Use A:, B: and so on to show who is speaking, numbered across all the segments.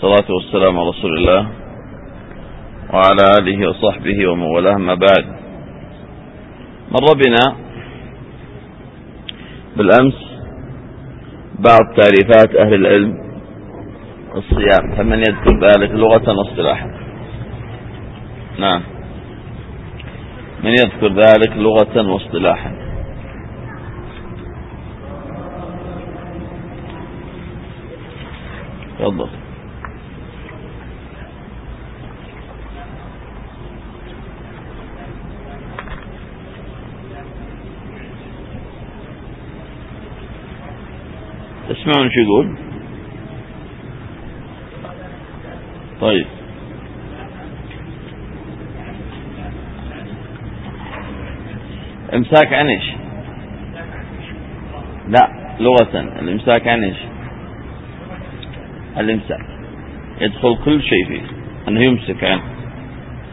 A: الصلاة والسلام على رسول الله وعلى آله وصحبه ومن والاه ما بعد. مر بنا بالأمس بعض تعريفات أهل العلم الصيام فمن يذكر ذلك لغة واصطلاحا نعم. من يذكر ذلك لغة واصطلاحا تفضل. تسمعون شو يقول. طيب. امساك عن إيش؟ لا لغة. الامساك عن إيش؟ الامساك. يدخل كل شيء فيه. أنه يمسك عنه.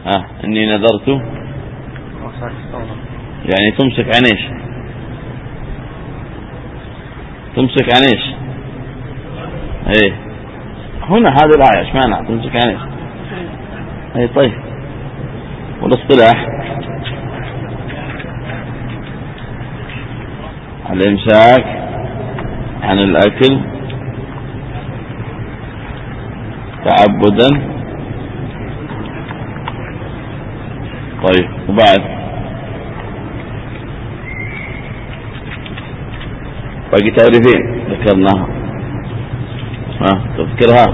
A: ها إني نذرت. يعني تمسك عن إيش؟ تمسك عن إيش؟ إيه. هنا هذه الآية إيش معنى؟ تمسك عن إيش اي طيب. والاصطلاح. الإمساك عن الأكل. تعبدا. طيب وبعد. باقي تعريفين ذكرناها ها تذكرها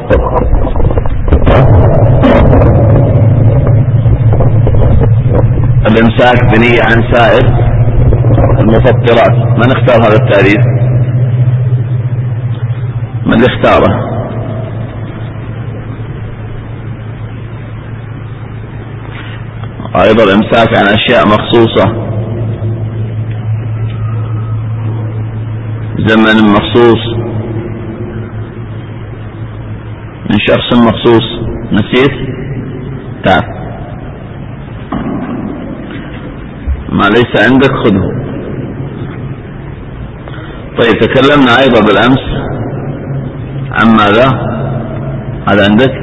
A: الإمساك بنية عن سائر المفطرات. من اختار هذا التعريف؟ من اختاره؟ أيضا الإمساك عن أشياء مخصوصة. زمن مخصوص. من شخص مخصوص. نسيت؟ تعال. ما ليس عندك؟ خذه. طيب تكلمنا أيضا بالأمس عن ماذا؟ هذا عندك؟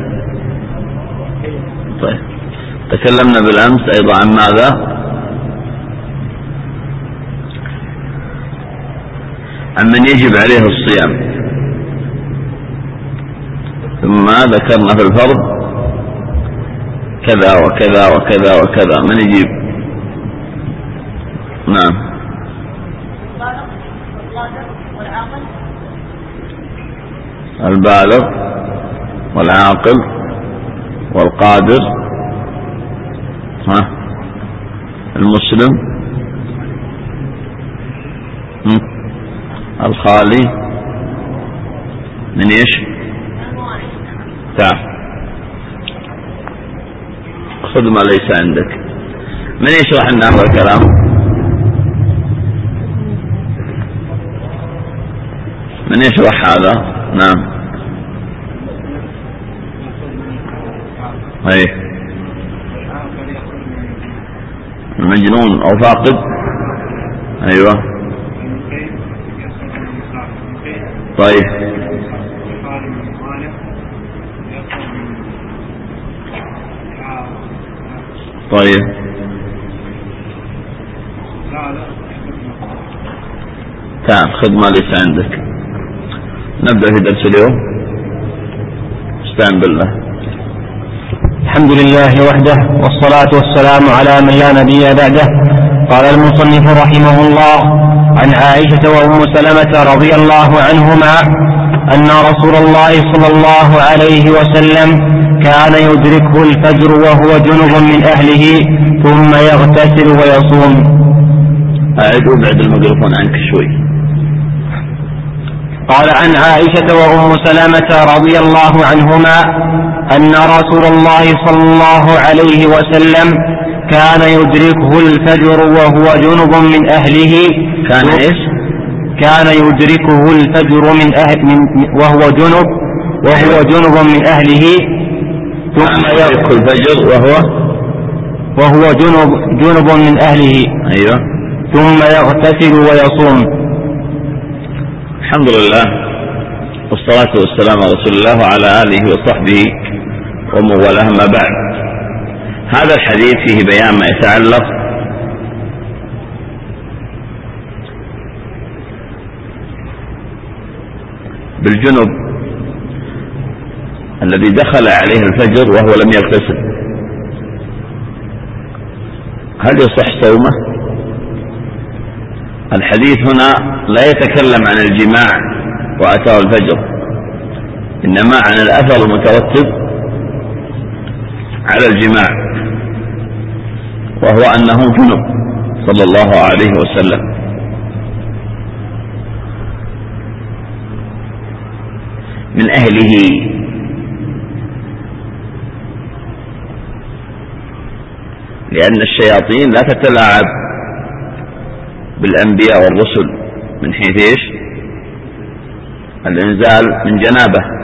A: طيب. تكلمنا بالأمس أيضا عن ماذا؟ عن من يجب عليه الصيام. ثم ذكرنا في الفرض كذا وكذا وكذا وكذا. من يجيب؟ نعم. البالغ والعاقل والقادر. ها؟ المسلم. الخالي. من إيش؟ تعال خذ ما ليس عندك. من يشرح لنا هذا الكلام من يشرح هذا؟ نعم. اي مجنون أو فاقد؟ أيوه. طيب. طيب. تعال خذ ما ليس عندك؟ نبدأ في درس اليوم. استعن بالله.
B: الحمد لله وحده والصلاة والسلام على من لا نبي بعده. قال المصنف رحمه الله عن عائشة وأم سلمة رضي الله عنهما أن رسول الله صلى الله عليه وسلم كان يدركه الفجر وهو جنب من أهله ثم يغتسل ويصوم.
A: أعد وابعد الميكروفون عنك شوي.
B: قال عن عائشة وأم سلمة رضي الله عنهما أن رسول الله صلى الله عليه وسلم كان يدركه الفجر وهو جنب من أهله.
A: كان إيش؟
B: كان يدركه الفجر من أهل من وهو جنب وهو جنب من أهله.
A: ثم يدرك الفجر وهو
B: وهو جنب جنب من أهله.
A: أيوه.
B: ثم يغتسل ويصوم.
A: الحمد لله والصلاة والسلام على رسول الله وعلى آله وصحبه ومن والاه ما بعد. هذا الحديث فيه بيان ما يتعلق بالجنب الذي دخل عليه الفجر وهو لم يغتسل هل يصح صومه؟ الحديث هنا لا يتكلم عن الجماع وأتاه الفجر إنما عن الأثر المترتب على الجماع وهو أنه جنب صلى الله عليه وسلم. من أهله لأن الشياطين لا تتلاعب بالأنبياء والرسل من حيث إيش؟ الإنزال من جنابة.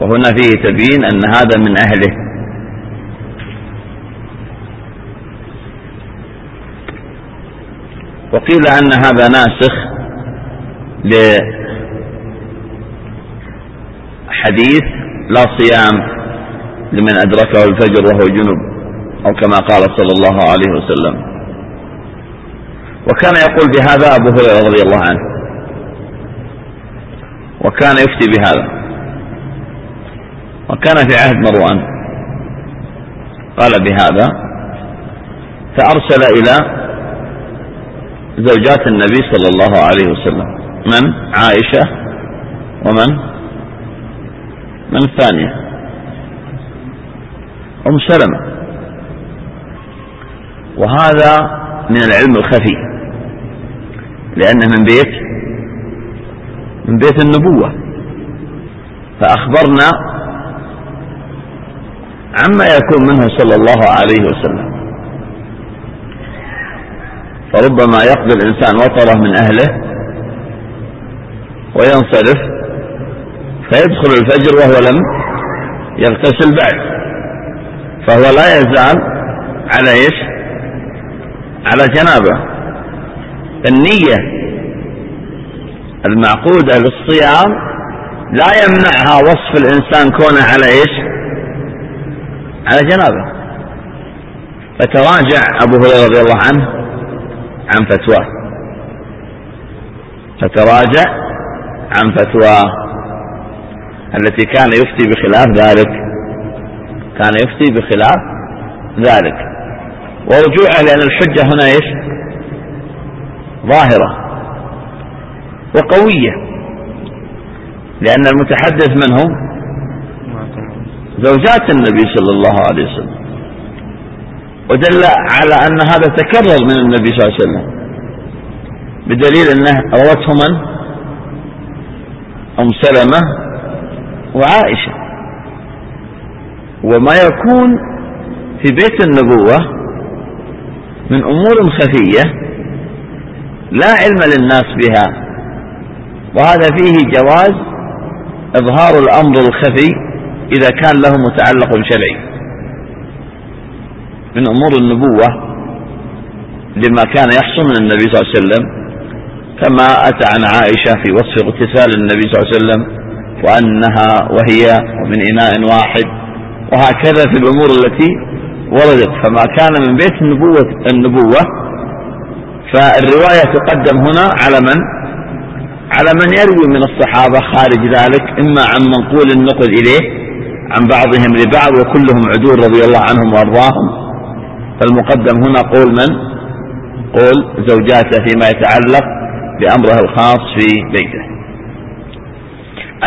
A: وهنا فيه تبيين أن هذا من أهله. وقيل أن هذا ناسخ لحديث لا صيام لمن أدركه الفجر وهو جنب أو كما قال صلى الله عليه وسلم. وكان يقول بهذا أبو هريرة رضي الله عنه. وكان يفتي بهذا. وكان في عهد مروان. قال بهذا فأرسل إلى زوجات النبي صلى الله عليه وسلم. من؟ عائشة. ومن؟ من الثانية. أم سلمة. وهذا من العلم الخفي. لأنه من بيت من بيت النبوة. فأخبرنا عما يكون منه صلى الله عليه وسلم. فربما يقضي الإنسان وطره من أهله وينصرف فيدخل الفجر وهو لم يغتسل بعد. فهو لا يزال على إيش؟ على جنابه. النية المعقودة للصيام لا يمنعها وصف الإنسان كونه على إيش؟ على جنابه. فتراجع أبو هريرة رضي الله عنه عن فتواه فتراجع عن فتواه التي كان يفتي بخلاف ذلك كان يفتي بخلاف ذلك. ورجوعه لأن الحجة هنا إيش؟ ظاهرة وقوية. لأن المتحدث منهم زوجات النبي صلى الله عليه وسلم. ودل على أن هذا تكرر من النبي صلى الله عليه وسلم. بدليل أنه روته من؟ أم سلمة وعائشة. وما يكون في بيت النبوة من أمور خفية لا علم للناس بها. وهذا فيه جواز إظهار الأمر الخفي إذا كان له متعلق شرعي من أمور النبوة لما كان يحصل من النبي صلى الله عليه وسلم كما أتى عن عائشة في وصف اغتسال النبي صلى الله عليه وسلم وأنها وهي من إناء واحد. وهكذا في الأمور التي وردت. فما كان من بيت النبوة النبوة فالرواية تقدم هنا على من؟ على من يروي من الصحابة خارج ذلك إما عن منقول النقل إليه عن بعضهم لبعض وكلهم عدول رضي الله عنهم وأرضاهم. فالمقدم هنا قول من؟ قول زوجاته فيما يتعلق بأمره الخاص في بيته.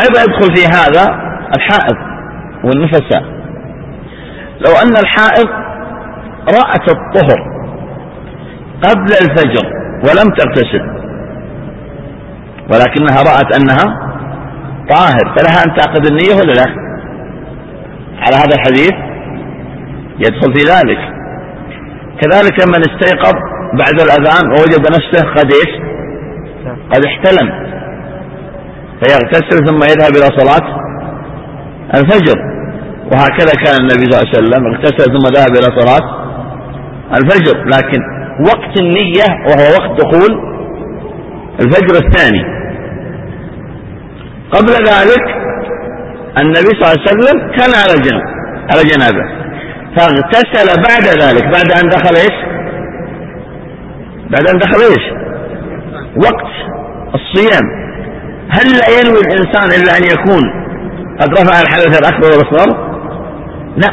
A: أيضا يدخل في هذا الحائض والنفساء. لو أن الحائض رأت الطهر قبل الفجر ولم تغتسل ولكنها رأت أنها طاهر فلها أن تعقد النية ولا لا؟ على هذا الحديث يدخل في ذلك. كذلك من استيقظ بعد الأذان ووجد نفسه قد إيش؟ قد احتلم فيغتسل ثم يذهب إلى صلاة الفجر. وهكذا كان النبي صلى الله عليه وسلم اغتسل ثم ذهب إلى صلاة الفجر. لكن وقت النية وهو وقت دخول الفجر الثاني. قبل ذلك النبي صلى الله عليه وسلم كان على جنب على جنابة. فاغتسل بعد ذلك. بعد أن دخل إيش؟ بعد أن دخل إيش؟ وقت الصيام. هل لا ينوي الإنسان إلا أن يكون قد رفع الحدث الأكبر والأصغر؟ لا.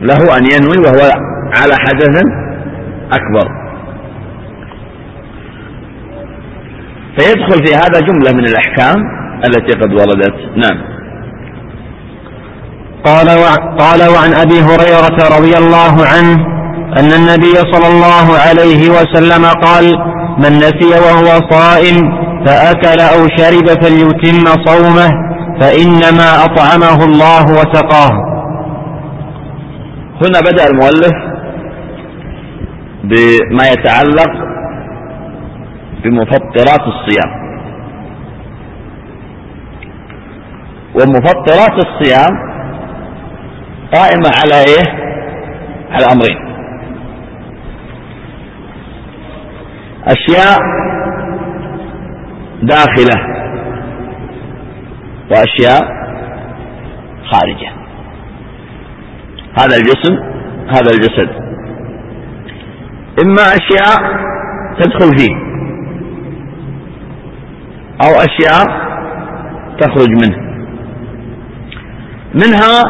A: له أن ينوي وهو على حدث أكبر. فيدخل في هذا جملة من الأحكام التي قد وردت. نعم.
B: قال قال وعن أبي هريرة رضي الله عنه أن النبي صلى الله عليه وسلم قال من نسي وهو صائم فأكل أو شرب فليتم صومه فإنما أطعمه الله وسقاه.
A: هنا بدأ المؤلف بما يتعلق بمفطرات الصيام. ومفطرات الصيام قائمة على إيه؟ على أمرين. أشياء داخلة. وأشياء خارجة. هذا الجسم هذا الجسد. إما أشياء تدخل فيه أو أشياء تخرج منه. منها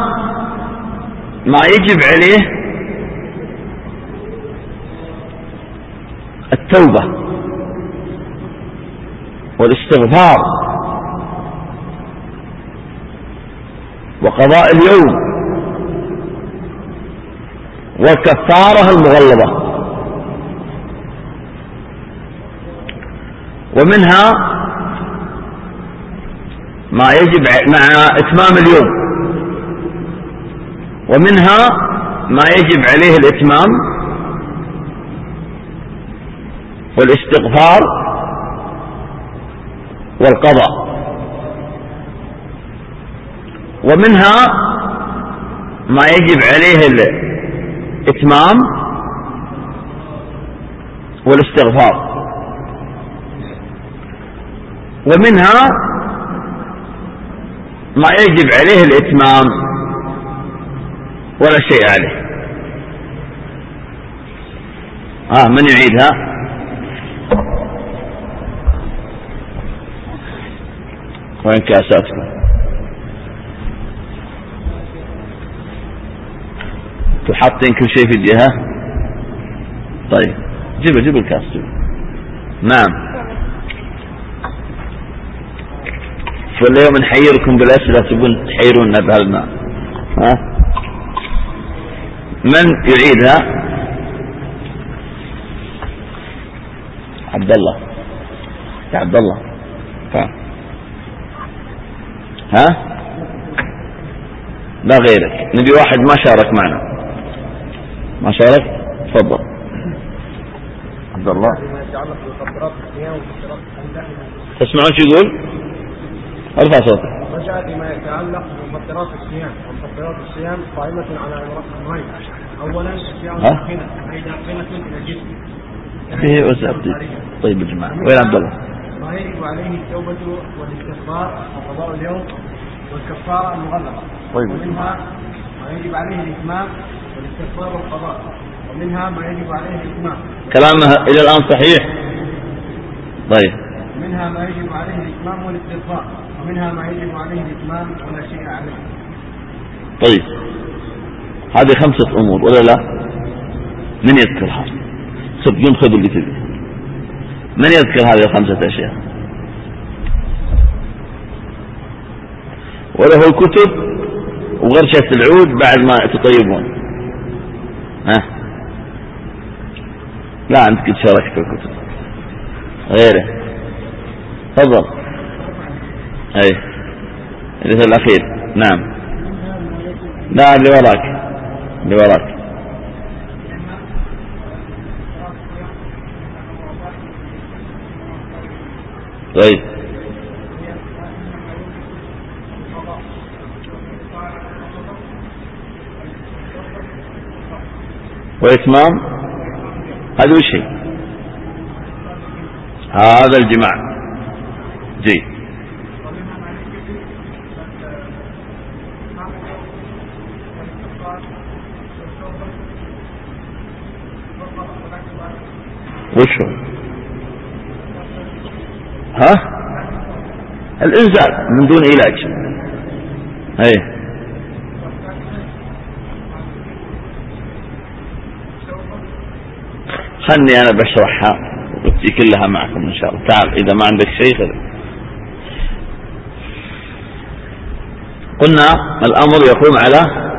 A: ما يجب عليه التوبة والاستغفار. وقضاء اليوم والكفارة المغلظة. ومنها ما يجب مع إتمام اليوم. ومنها ما يجب عليه الإتمام والاستغفار والقضاء. ومنها ما يجب عليه الإتمام والاستغفار. ومنها ما يجب عليه الإتمام ولا شيء عليه. آه من يعيدها وين كاسأتكم. تحطين كل شيء في الجهة طيب جيب جيب الكاس جيب نعم. واليوم نحيركم بالأسئلة تبون تحيرونا بهالماء ها؟ من يعيدها عبد الله. يا عبد الله. ها؟ لا غيرك. نبي واحد ما شارك معنا. ما شارك تفضل. عبد الله. تسمعون شو يقول؟ ارفع صوتك
C: رجع فيما يتعلق بمفطرات الصيام. ومفطرات الصيام قائمة على أمرين أولا أشياء داخلة أي داخلة إلى الجسم
A: فيه وسأبدي طيب يا جماعة. وين عبد الله؟
C: ما يجب عليه التوبة والاستغفار وقضاء اليوم والكفارة المغلظة.
A: طيب
C: ومنها ما يجب عليه الإتمام والقضاء. ومنها ما يجب عليه الإتمام.
A: كلامه إلى الآن صحيح؟ طيب.
C: منها ما يجب عليه الإتمام والاستغفار. ومنها ما يجب عليه الإتمام ولا شيء عليه.
A: طيب. هذه خمسة أمور ولا لا؟ من يذكرها سب خذ اللي تبي. من يذكر هذه الخمسة أشياء؟ وله الكتب وغرشة العود بعد ما تطيبون ها؟ لا قد شاركت في الكتب. غيره. تفضل. أي. الجزء الأخير. نعم. لا اللي وراك. اللي وراك. طيب. وإتمام هذا وش هي؟ هذا الجماع. جيد وشو ها؟ الإنزال من دون علاج. اي خلني أنا بشرحها وتجي كلها معكم إن شاء الله. تعال إذا ما عندك شيء خذ. قلنا الأمر يقوم على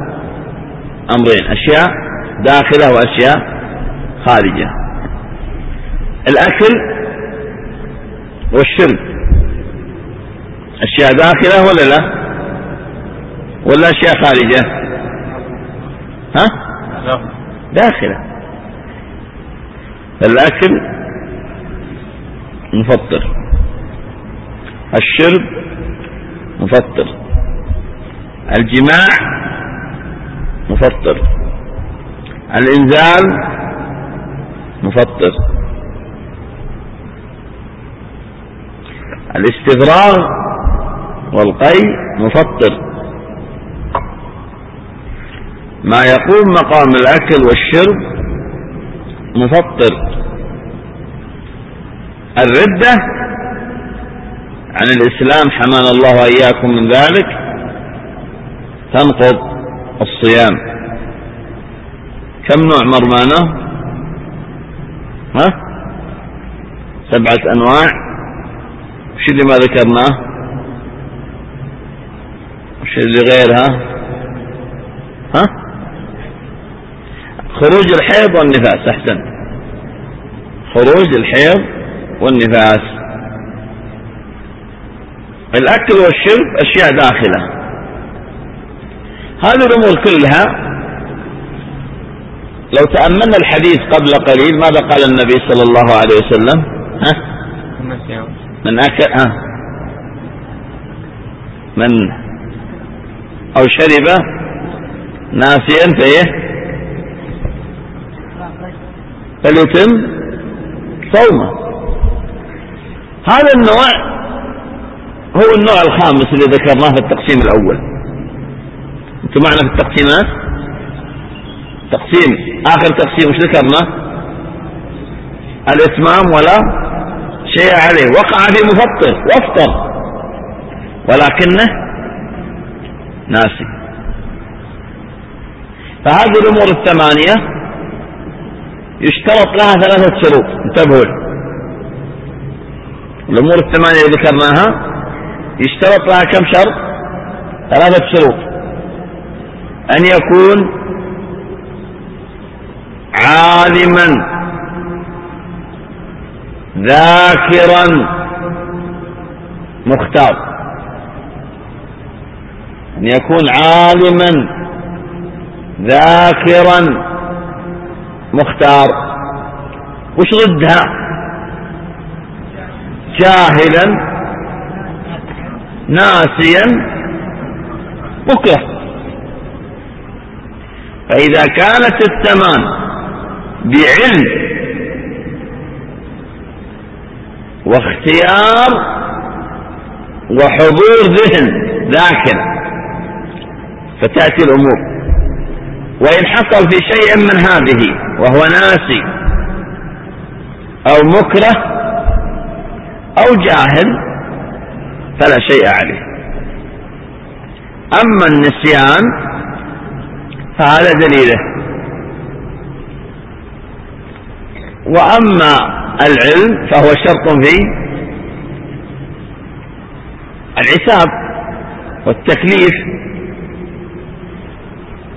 A: أمرين أشياء داخلة وأشياء خارجة. الأكل والشرب أشياء داخلة ولا لا؟ ولا أشياء خارجة؟ ها؟ داخلة. الأكل مفطر. الشرب مفطر. الجماع مفطر. الإنزال مفطر. الاستفراغ والقي مفطر. ما يقوم مقام الأكل والشرب مفطر. الردة عن الإسلام حمانا الله وإياكم من ذلك تنقض الصيام. كم نوع مرمانة ها؟ سبعة أنواع. وش اللي ما ذكرناه؟ وش اللي غيرها؟ ها؟ خروج الحيض والنفاس أحسن. خروج الحيض والنفاس. الأكل والشرب أشياء داخلة. هذه الأمور كلها لو تأملنا الحديث قبل قليل ماذا قال النبي صلى الله عليه وسلم؟ ها؟ من أكل ها؟ من أو شرب ناسيا فيه فليتم صومه. هذا النوع هو النوع الخامس اللي ذكرناه في التقسيم الأول. أنتم معنا في التقسيمات تقسيم. آخر تقسيم وش ذكرنا؟ الإتمام ولا شيء عليه. وقع في مفطر. وافطر. ولكنه ناسي. فهذه الأمور الثمانية يشترط لها ثلاثة شروط. انتبهوا الأمور الثمانية اللي ذكرناها يشترط لها كم شرط؟ ثلاثة شروط. أن يكون عالما ذاكرا مختار. أن يكون عالما ذاكرا مختار. وش ضدها؟ جاهلا ناسيا. مكره فإذا كانت الثمان بعلم واختيار وحضور ذهن ذاكر فتأتي الأمور. وإن حصل في شيء من هذه وهو ناسي أو مكره أو جاهل فلا شيء عليه. أما النسيان فهذا دليله. وأما العلم فهو شرط في العتاب والتكليف.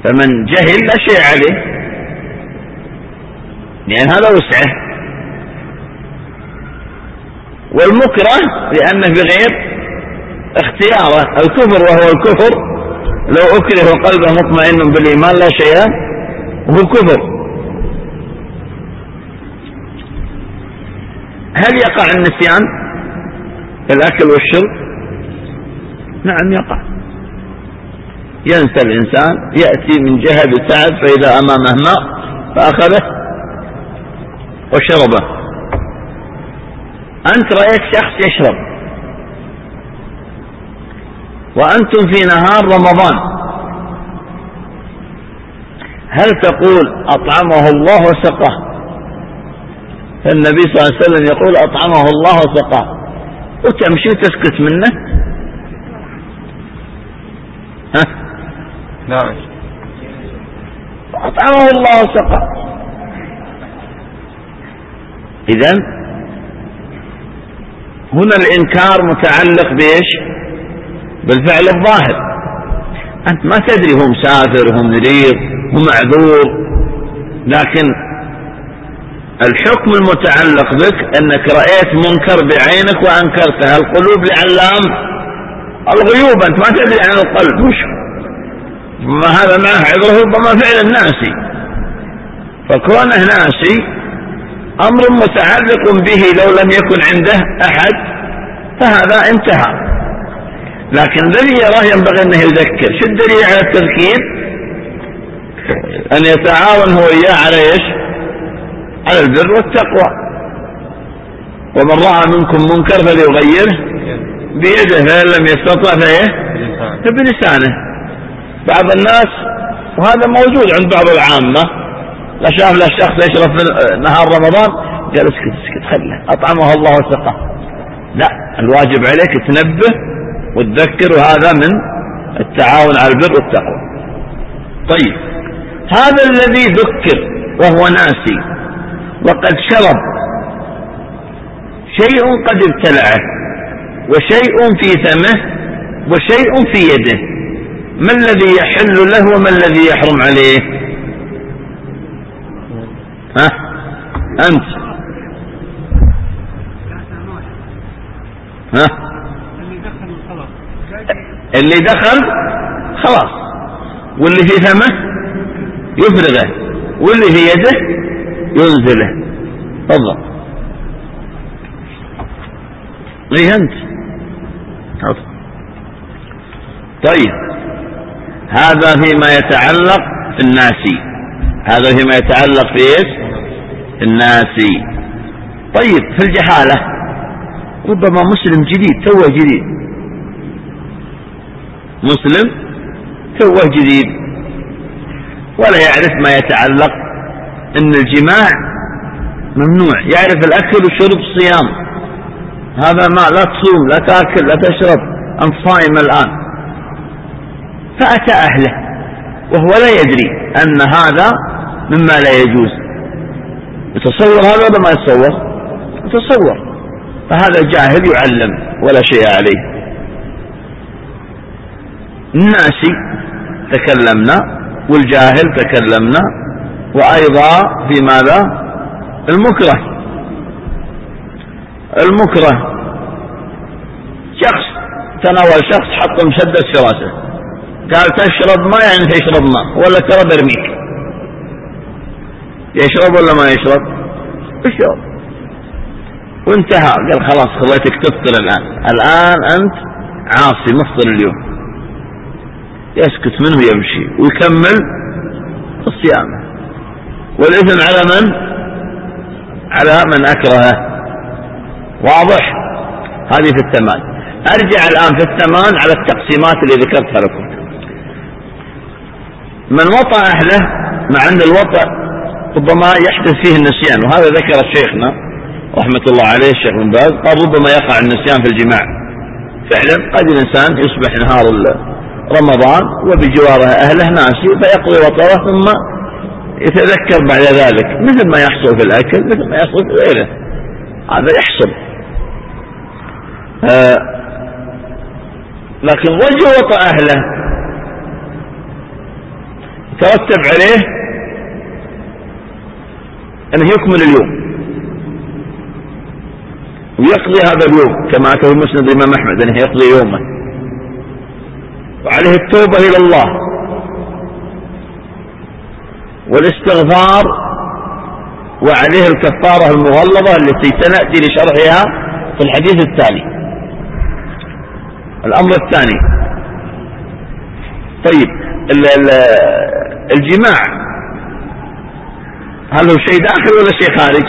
A: فمن جهل لا شيء عليه. لأن هذا وسعه والمكره لأنه بغير اختياره. الكفر وهو الكفر. لو أكره قلبه مطمئن بالإيمان لا شيء. وهو كفر. هل يقع النسيان؟ في الأكل والشرب؟ نعم يقع. ينسى الإنسان يأتي من جهة بسعد فإذا أمامه ماء فأخذه. وشربه. أنت رأيت شخص يشرب. وأنتم في نهار رمضان. هل تقول أطعمه الله وسقاه النبي صلى الله عليه وسلم يقول أطعمه الله وسقاه وتمشي وتسكت منه؟ ها؟
B: نعم.
A: أطعمه الله وسقاه إذا هنا الإنكار متعلق بإيش؟ بالفعل الظاهر. أنت ما تدري هو مسافر هو مريض هو معذور لكن الحكم المتعلق بك أنك رأيت منكر بعينك وأنكرته القلوب لعلام الغيوب. أنت ما تدري عن القلب. وش؟ ما هذا معه عذره ربما فعل الناسي فكونه ناسي أمر متعلق به لو لم يكن عنده أحد فهذا انتهى. لكن الذي يراه ينبغي أنه يذكر. شو الدليل على التذكير؟ أن يتعاون هو إياه على إيش؟ على البر والتقوى. ومن رأى منكم منكر فليغيره. بيده فإن لم يستطع فإيه؟ فبلسانه. بعض الناس وهذا موجود عند بعض العامة لا شاف له شخص يشرب في نهار رمضان قال اسكت اسكت خله. أطعمه الله وسقاه لا الواجب عليك تنبه وتذكر وهذا من التعاون على البر والتقوى. طيب. هذا الذي ذكر وهو ناسي وقد شرب شيء قد ابتلعه وشيء في فمه وشيء في يده. ما الذي يحل له وما الذي يحرم عليه؟ ها؟ أنت. ها؟ اللي دخل خلاص. واللي في فمه يفرغه. واللي في يده ينزله. تفضل. إيه أنت؟ طيب. هذا فيما يتعلق في الناسي هذا فيما يتعلق في إيش الناسي طيب في الجهالة. ربما مسلم جديد توه جديد. مسلم توه جديد. ولا يعرف ما يتعلق إن الجماع ممنوع. يعرف الأكل والشرب الصيام. هذا ما لا تصوم لا تأكل لا تشرب. أنت صائم الآن. فأتى أهله وهو لا يدري أن هذا مما لا يجوز. يتصور هذا ولا ما يتصور؟ يتصور. فهذا جاهل يعلم ولا شيء عليه. الناسي تكلمنا والجاهل تكلمنا وأيضا في ماذا؟ المكره. المكره. شخص تناول شخص حط مسدس في راسه قال تشرب ماء يعني تشرب ماء ولا ترى برميك. يشرب ولا ما يشرب؟ يشرب. وانتهى. قال خلاص خليتك تفطر الآن. الآن أنت عاصي مفطر اليوم. يسكت منه يمشي ويكمل الصيام. والإثم على من؟ على من أكرهه. واضح؟ هذه في الثمان أرجع الآن في الثمان على التقسيمات اللي ذكرتها لكم. من وطأ أهله مع أن الوطأ ربما يحدث فيه النسيان وهذا ذكر شيخنا رحمة الله عليه الشيخ بن باز قال ربما يقع النسيان في الجماع. فعلا قد الإنسان يصبح نهار رمضان وبجواره أهله ناسي فيقضي وطره ثم يتذكر بعد ذلك. مثل ما يحصل في الأكل مثل ما يحصل في غيره. هذا يحصل. آه لكن رجل وطأ أهله. ترتب عليه أنه يكمل اليوم. ويقضي هذا اليوم كما أتى في مسند الإمام أحمد أنه يقضي يومه. وعليه التوبة إلى الله. والاستغفار وعليه الكفارة المغلظة التي سنأتي لشرحها في الحديث التالي الأمر الثاني. طيب الجماع هل هو شيء داخل ولا شيء خارج؟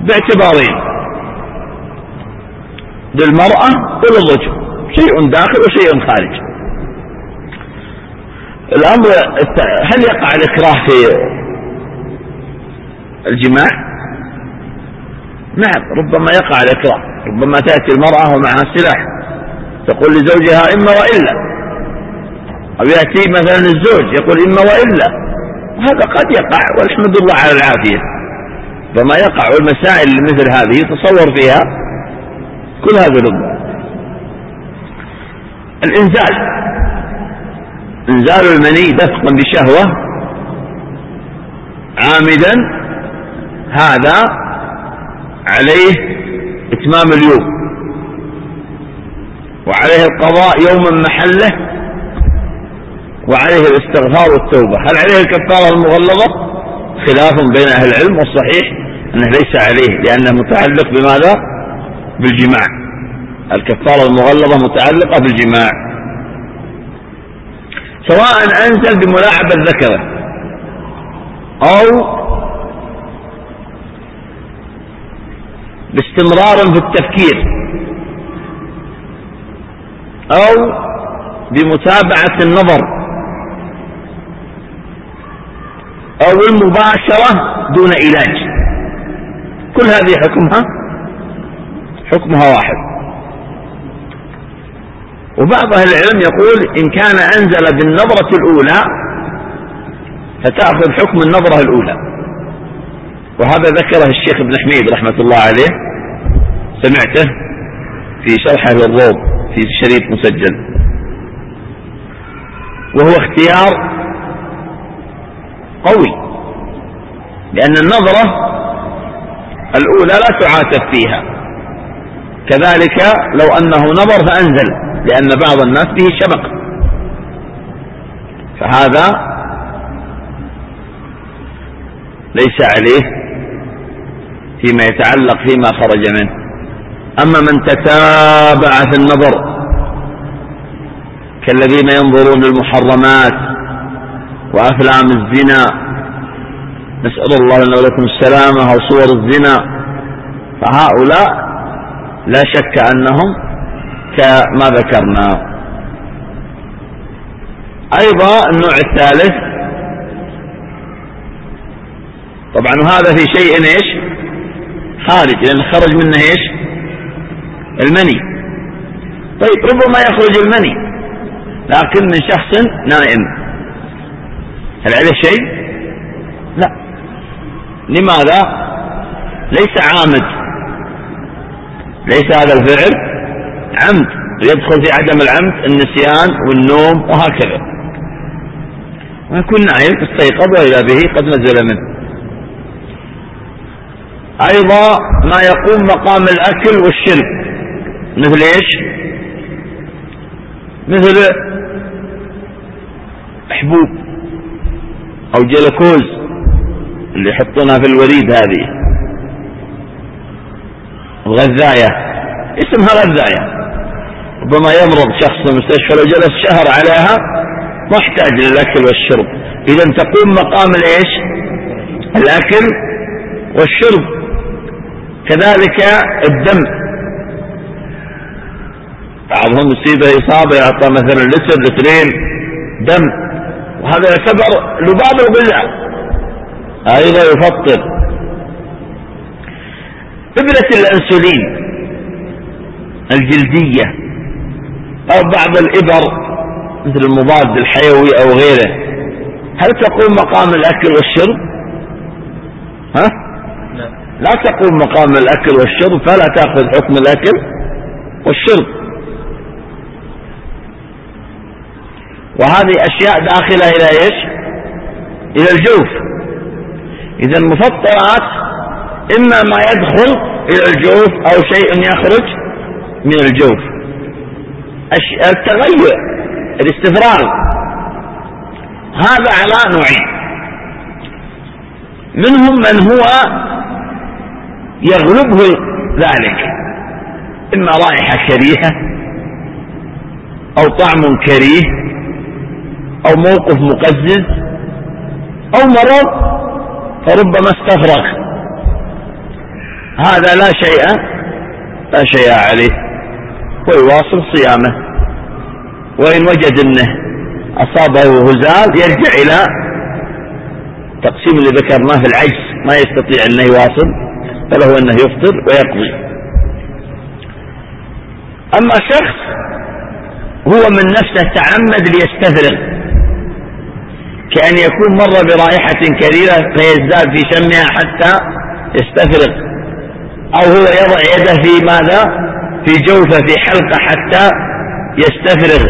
A: باعتبارين. للمرأة وللرجل شيء داخل وشيء خارج. الأمر هل يقع الإكراه في الجماع؟ نعم ربما يقع الإكراه ربما تأتي المرأة ومعها سلاح. تقول لزوجها إما وإلا. أو يأتي مثلا الزوج يقول إما وإلا. وهذا قد يقع والحمد لله على العافية. فما يقع المسائل مثل هذه تصور فيها كل هذه الأمور. الإنزال. إنزال المني دفقا بشهوة. عامدا. هذا عليه إتمام اليوم. وعليه القضاء يوما محله. وعليه الاستغفار والتوبة. هل عليه الكفارة المغلظة؟ خلاف بين أهل العلم والصحيح أنه ليس عليه لأنه متعلق بماذا؟ بالجماع. الكفارة المغلظة متعلقة بالجماع. سواء أنزل بملاعبة ذكره أو باستمرار في التفكير أو بمتابعة النظر أو المباشرة دون علاج. كل هذه حكمها حكمها واحد. وبعض أهل العلم يقول إن كان أنزل بالنظرة الأولى فتأخذ حكم النظرة الأولى. وهذا ذكره الشيخ ابن حميد رحمة الله عليه. سمعته في شرحه للروض في شريط مسجل. وهو اختيار قوي. لأن النظرة الأولى لا تعاتب فيها. كذلك لو أنه نظر فأنزل لأن بعض الناس به شبق. فهذا ليس عليه فيما يتعلق فيما خرج منه. أما من تتابع في النظر كالذين ينظرون المحرمات وأفلام الزنا. نسأل الله لنا ولكم السلامة أو صور الزنا. فهؤلاء لا شك أنهم كما ذكرنا. أيضا النوع الثالث. طبعا هذا في شيء إيش؟ خارج لأن خرج منه إيش؟ المني. طيب ربما يخرج المني لكن من شخص نائم. هل عليه شيء؟ لا. لماذا؟ ليس عامد. ليس هذا الفعل عمد. يدخل في عدم العمد النسيان والنوم وهكذا. ويكون نايم استيقظ وإذا به قد نزل منه. أيضا ما يقوم مقام الأكل والشرب. مثل إيش؟ مثل حبوب. أو جلكوز اللي يحطونها في الوريد هذه. غذاية اسمها غذاية ربما يمرض شخص في المستشفى لو جلس شهر عليها محتاج للأكل والشرب. إذا تقوم مقام الإيش؟ الأكل والشرب. كذلك الدم. بعضهم يصيبه إصابة يعطى مثلا لتر لترين دم. وهذا يعتبر لباب الغذاء أيضا يفطر إبرة الأنسولين الجلدية أو بعض الإبر مثل المضاد الحيوي أو غيره هل تقوم مقام الأكل والشرب؟ ها؟ لا تقوم مقام الأكل والشرب فلا تأخذ حكم الأكل والشرب وهذه أشياء داخلة إلى إيش؟ إلى الجوف. إذا المفطرات إما ما يدخل إلى الجوف أو شيء يخرج من الجوف. التغير الاستفراغ هذا على نوعين. منهم من هو يغلبه ذلك. إما رائحة كريهة أو طعم كريه. أو موقف مقزز أو مرض فربما استفرغ. هذا لا شيء لا شيء عليه. ويواصل صيامه. وإن وجد أنه أصابه هزال يرجع إلى تقسيم اللي ذكرناه في العجز. ما يستطيع أنه يواصل فله أنه يفطر ويقضي. أما شخص هو من نفسه تعمد ليستفرغ. كأن يكون مر برائحة كريرة فيزداد في شمها حتى يستفرغ. أو هو يضع يده في ماذا؟ في جوفة في حلقة حتى يستفرغ.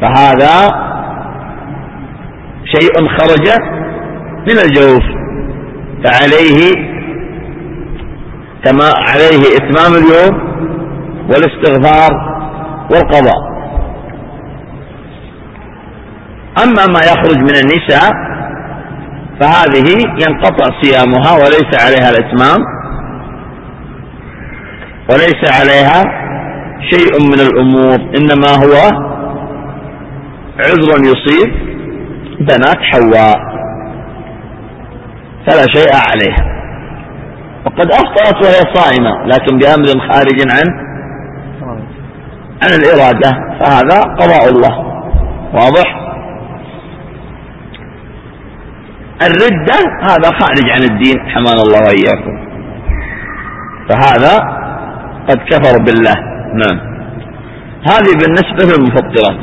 A: فهذا شيء خرج من الجوف. فعليه كما عليه إتمام اليوم والاستغفار والقضاء. أما ما يخرج من النساء فهذه ينقطع صيامها وليس عليها الإتمام وليس عليها شيء من الأمور إنما هو عذر يصيب بنات حواء فلا شيء عليها. وقد أفطرت وهي صائمة لكن بأمر خارج عن عن الإرادة فهذا قضاء الله واضح؟ الردة هذا خارج عن الدين. حمانا الله وإياكم. فهذا قد كفر بالله. نعم. هذه بالنسبة للمفطرات.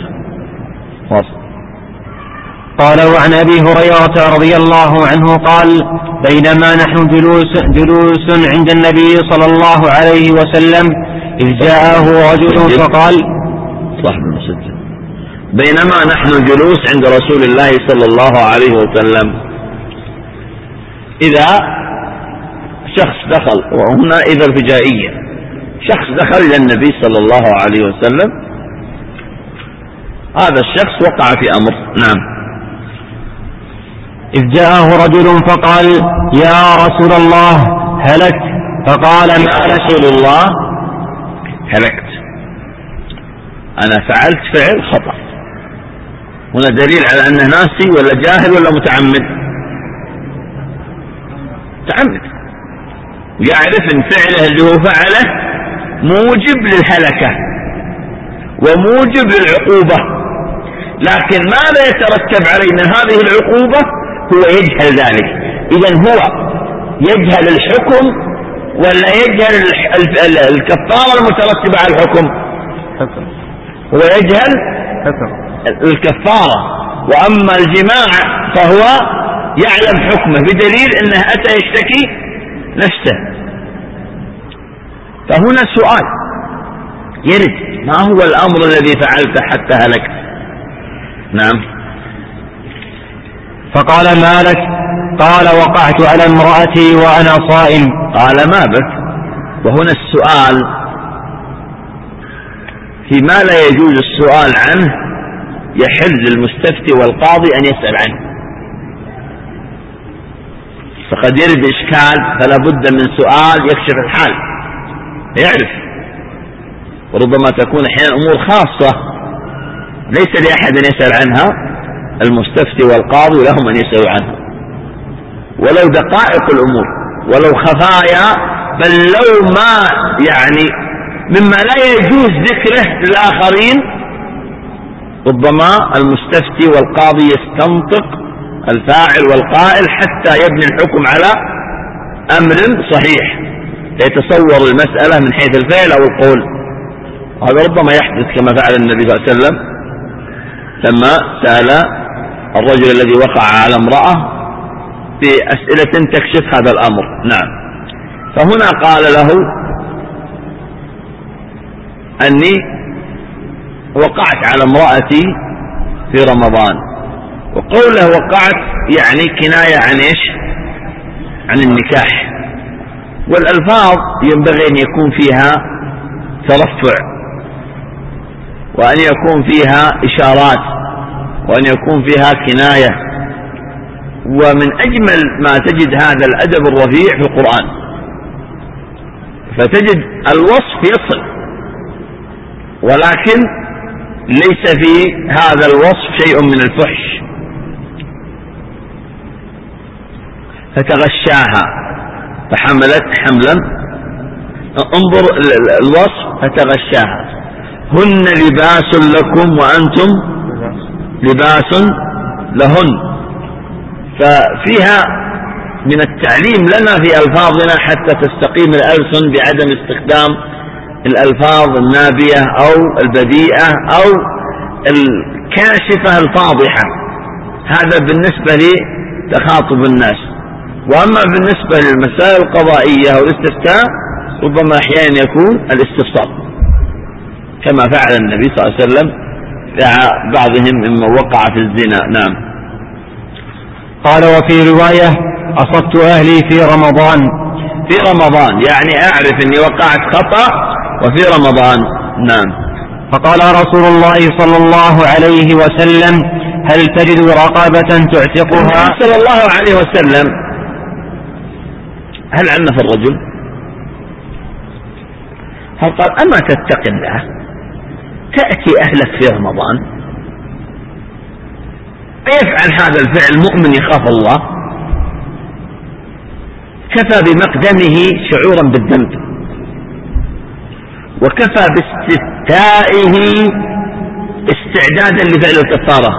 A: واصل.
B: قال وعن أبي هريرة رضي الله عنه قال بينما نحن جلوس جلوس عند النبي صلى الله عليه وسلم إذ جاءه رجل فقال
A: صاحب المسجد بينما نحن جلوس عند رسول الله صلى الله عليه وسلم. إذا شخص دخل وهنا إذا الفجائيه شخص دخل إلى النبي صلى الله عليه وسلم هذا الشخص وقع في أمر. نعم.
B: إذ جاءه رجل فقال يا رسول الله هلكت. فقال
A: ما رسول الله؟ هلكت. أنا فعلت فعل خطأ. هنا دليل على أنه ناسي ولا جاهل ولا متعمد. متعمد. ويعرف إن فعله اللي هو فعله موجب للهلكة وموجب للعقوبة. لكن ماذا يترتب عليه من هذه العقوبة؟ هو يجهل ذلك. إذا هو يجهل الحكم ولا يجهل الكفارة المترتبة على الحكم؟ هو يجهل الكفارة. وأما الجماع فهو يعلم حكمه بدليل أنه أتى يشتكي نفسه. فهنا سؤال يرد. ما هو الأمر الذي فعلته حتى هلكت نعم.
B: فقال ما لك؟ قال وقعت على امرأتي وأنا صائم.
A: قال ما بك؟ وهنا السؤال فيما لا يجوز السؤال عنه يحل للمستفتي والقاضي أن يسأل عنه. فقد يرد إشكال فلا بد من سؤال يكشف الحال يعرف. وربما تكون أحيانا أمور خاصة ليس لأحد أن يسأل عنها المستفتي والقاضي لهم أن يسألوا عنها. ولو دقائق الأمور ولو خفايا بل لو ما يعني مما لا يجوز ذكره للآخرين ربما المستفتي والقاضي يستنطق الفاعل والقائل حتى يبني الحكم على أمر صحيح. يتصور المسألة من حيث الفعل أو القول. وهذا ربما يحدث كما فعل النبي صلى الله عليه وسلم لما سأل الرجل الذي وقع على امرأة بأسئلة تكشف هذا الأمر. نعم. فهنا قال له أني وقعت على امرأتي في رمضان. وقوله وقعت يعني كناية عن إيش؟ عن النكاح. والألفاظ ينبغي أن يكون فيها ترفع وأن يكون فيها إشارات وأن يكون فيها كناية. ومن أجمل ما تجد هذا الأدب الرفيع في القرآن. فتجد الوصف يصل. ولكن ليس في هذا الوصف شيء من الفحش. فتغشاها. فحملت حملا. انظر الوصف فتغشاها. هن لباس لكم وأنتم لباس لهن. ففيها من التعليم لنا في ألفاظنا حتى تستقيم الألسن بعدم استخدام الألفاظ النابية أو البذيئة أو الكاشفة الفاضحة. هذا بالنسبة لتخاطب الناس. وأما بالنسبة للمسائل القضائية أو الاستفتاء ربما أحيانا يكون الاستفسار. كما فعل النبي صلى الله عليه وسلم مع بعضهم ممن وقع في الزنا. نعم.
B: قال وفي رواية أصبت أهلي في رمضان.
A: في رمضان يعني أعرف أني وقعت خطأ وفي رمضان. نعم.
B: فقال رسول الله صلى الله عليه وسلم هل تجد رقبة تعتقها؟
A: صلى الله عليه وسلم هل عنف الرجل؟ هل قال أما تتقي الله تأتي أهلك في رمضان. يفعل هذا الفعل مؤمن يخاف الله؟ كفى بمقدمه شعورا بالذنب. وكفى باستفتائه استعدادا لفعل الكفارة.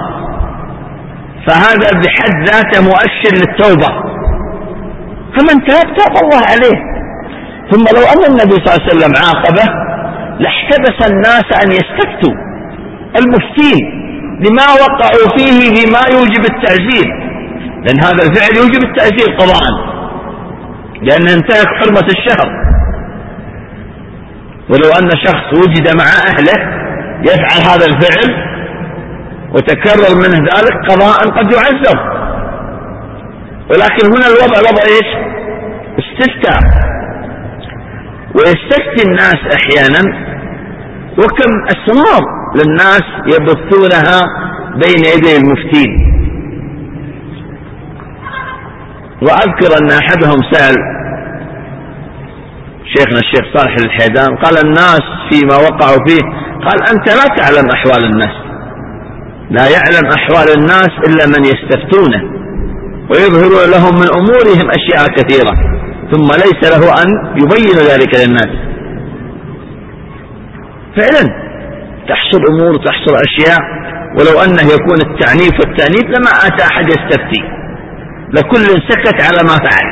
A: فهذا بحد ذاته مؤشر للتوبة. فمن تاب تاب الله عليه. ثم لو أن النبي صلى الله عليه وسلم عاقبه لاحتبس الناس أن يستفتوا المفتين لما وقعوا فيه بما يوجب التعزير. لأن هذا الفعل يوجب التعزير قضاء لأن انتهك حرمة الشهر. ولو أن شخص وجد مع أهله يفعل هذا الفعل وتكرر منه ذلك قضاء قد يعذب ولكن هنا الوضع وضع إيش؟ استفتاء ويستفتي الناس أحيانا وكم أسرار للناس يبثونها بين يدي المفتين. وأذكر أن أحدهم سأل شيخنا الشيخ صالح الحيدان قال الناس فيما وقعوا فيه قال أنت لا تعلم أحوال الناس لا يعلم أحوال الناس إلا من يستفتونه ويظهر لهم من أمورهم أشياء كثيرة. ثم ليس له أن يبين ذلك للناس. فعلا تحصل أمور تحصل أشياء ولو أنه يكون التعنيف والتأنيب لما أتى أحد يستفتي. لكل سكت على ما فعل.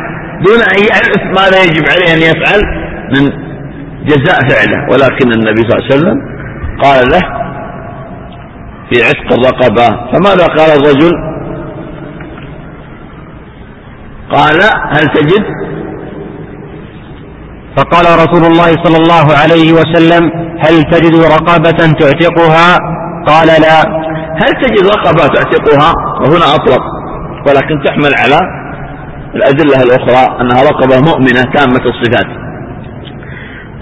A: دون أن يعرف ماذا يجب عليه أن يفعل من جزاء فعله. ولكن النبي صلى الله عليه وسلم قال له في عتق الرقبة فماذا قال الرجل؟ قال هل تجد
B: فقال رسول الله صلى الله عليه وسلم هل تجد رقبة تعتقها؟ قال لا.
A: هل تجد رقبة تعتقها؟ وهنا أطلق ولكن تحمل على الأدلة الأخرى أنها رقبة مؤمنة تامة الصفات.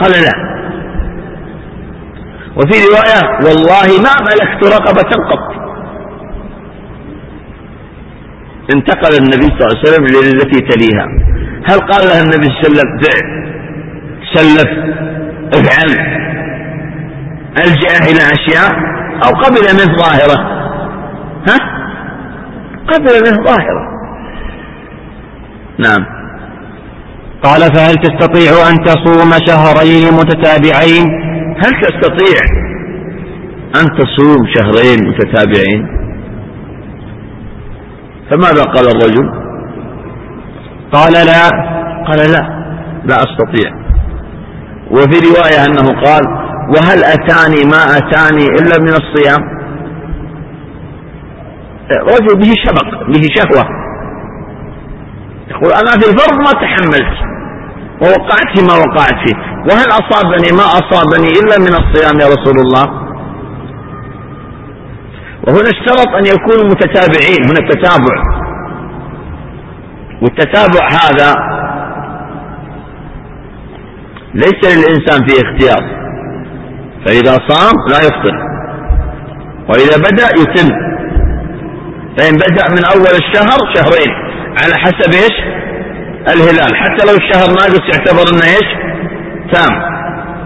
A: قال لا. وفي رواية والله ما ملكت رقبة قط. انتقل النبي صلى الله عليه وسلم للتي تليها. هل قال لها النبي صلى الله عليه وسلم سلف افعل. ألجأ إلى أشياء أو قبل منه ظاهرة. ها؟ قبل منه ظاهرة. نعم.
B: قال فهل تستطيع أن تصوم شهرين متتابعين؟
A: هل تستطيع أن تصوم شهرين متتابعين؟ فماذا قال الرجل؟
B: قال لا.
A: قال لا. لا أستطيع. وفي رواية أنه قال وهل أتاني ما أتاني إلا من الصيام؟ رجل به شبق به شهوة. يقول أنا في الفرض ما تحملت ووقعت فيما وقعت فيه وهل أصابني ما أصابني إلا من الصيام يا رسول الله؟ وهنا اشترط أن يكونوا متتابعين هنا تتابع. والتتابع هذا ليس للإنسان فيه اختيار. فإذا صام لا يفطر. وإذا بدأ يتم. فإن بدأ من أول الشهر شهرين. على حسب إيش؟ الهلال. حتى لو الشهر ناقص يعتبر إنه إيش؟ تام.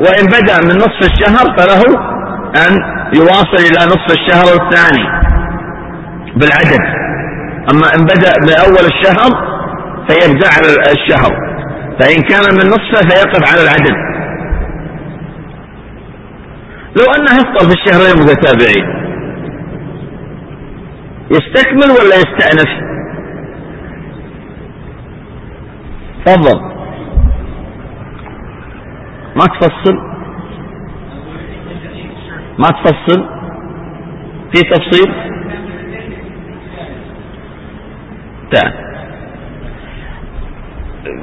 A: وإن بدأ من نصف الشهر فله أن يواصل إلى نصف الشهر الثاني. بالعدد. أما إن بدأ أول الشهر فيبدأ على الشهر. فإن كان من نصفه فيقف على العدد لو أنه يفطر في الشهرين المتتابعين يستكمل ولا يستأنف؟ تفضل. ما تفصل؟ ما تفصل؟ في تفصيل؟ تعال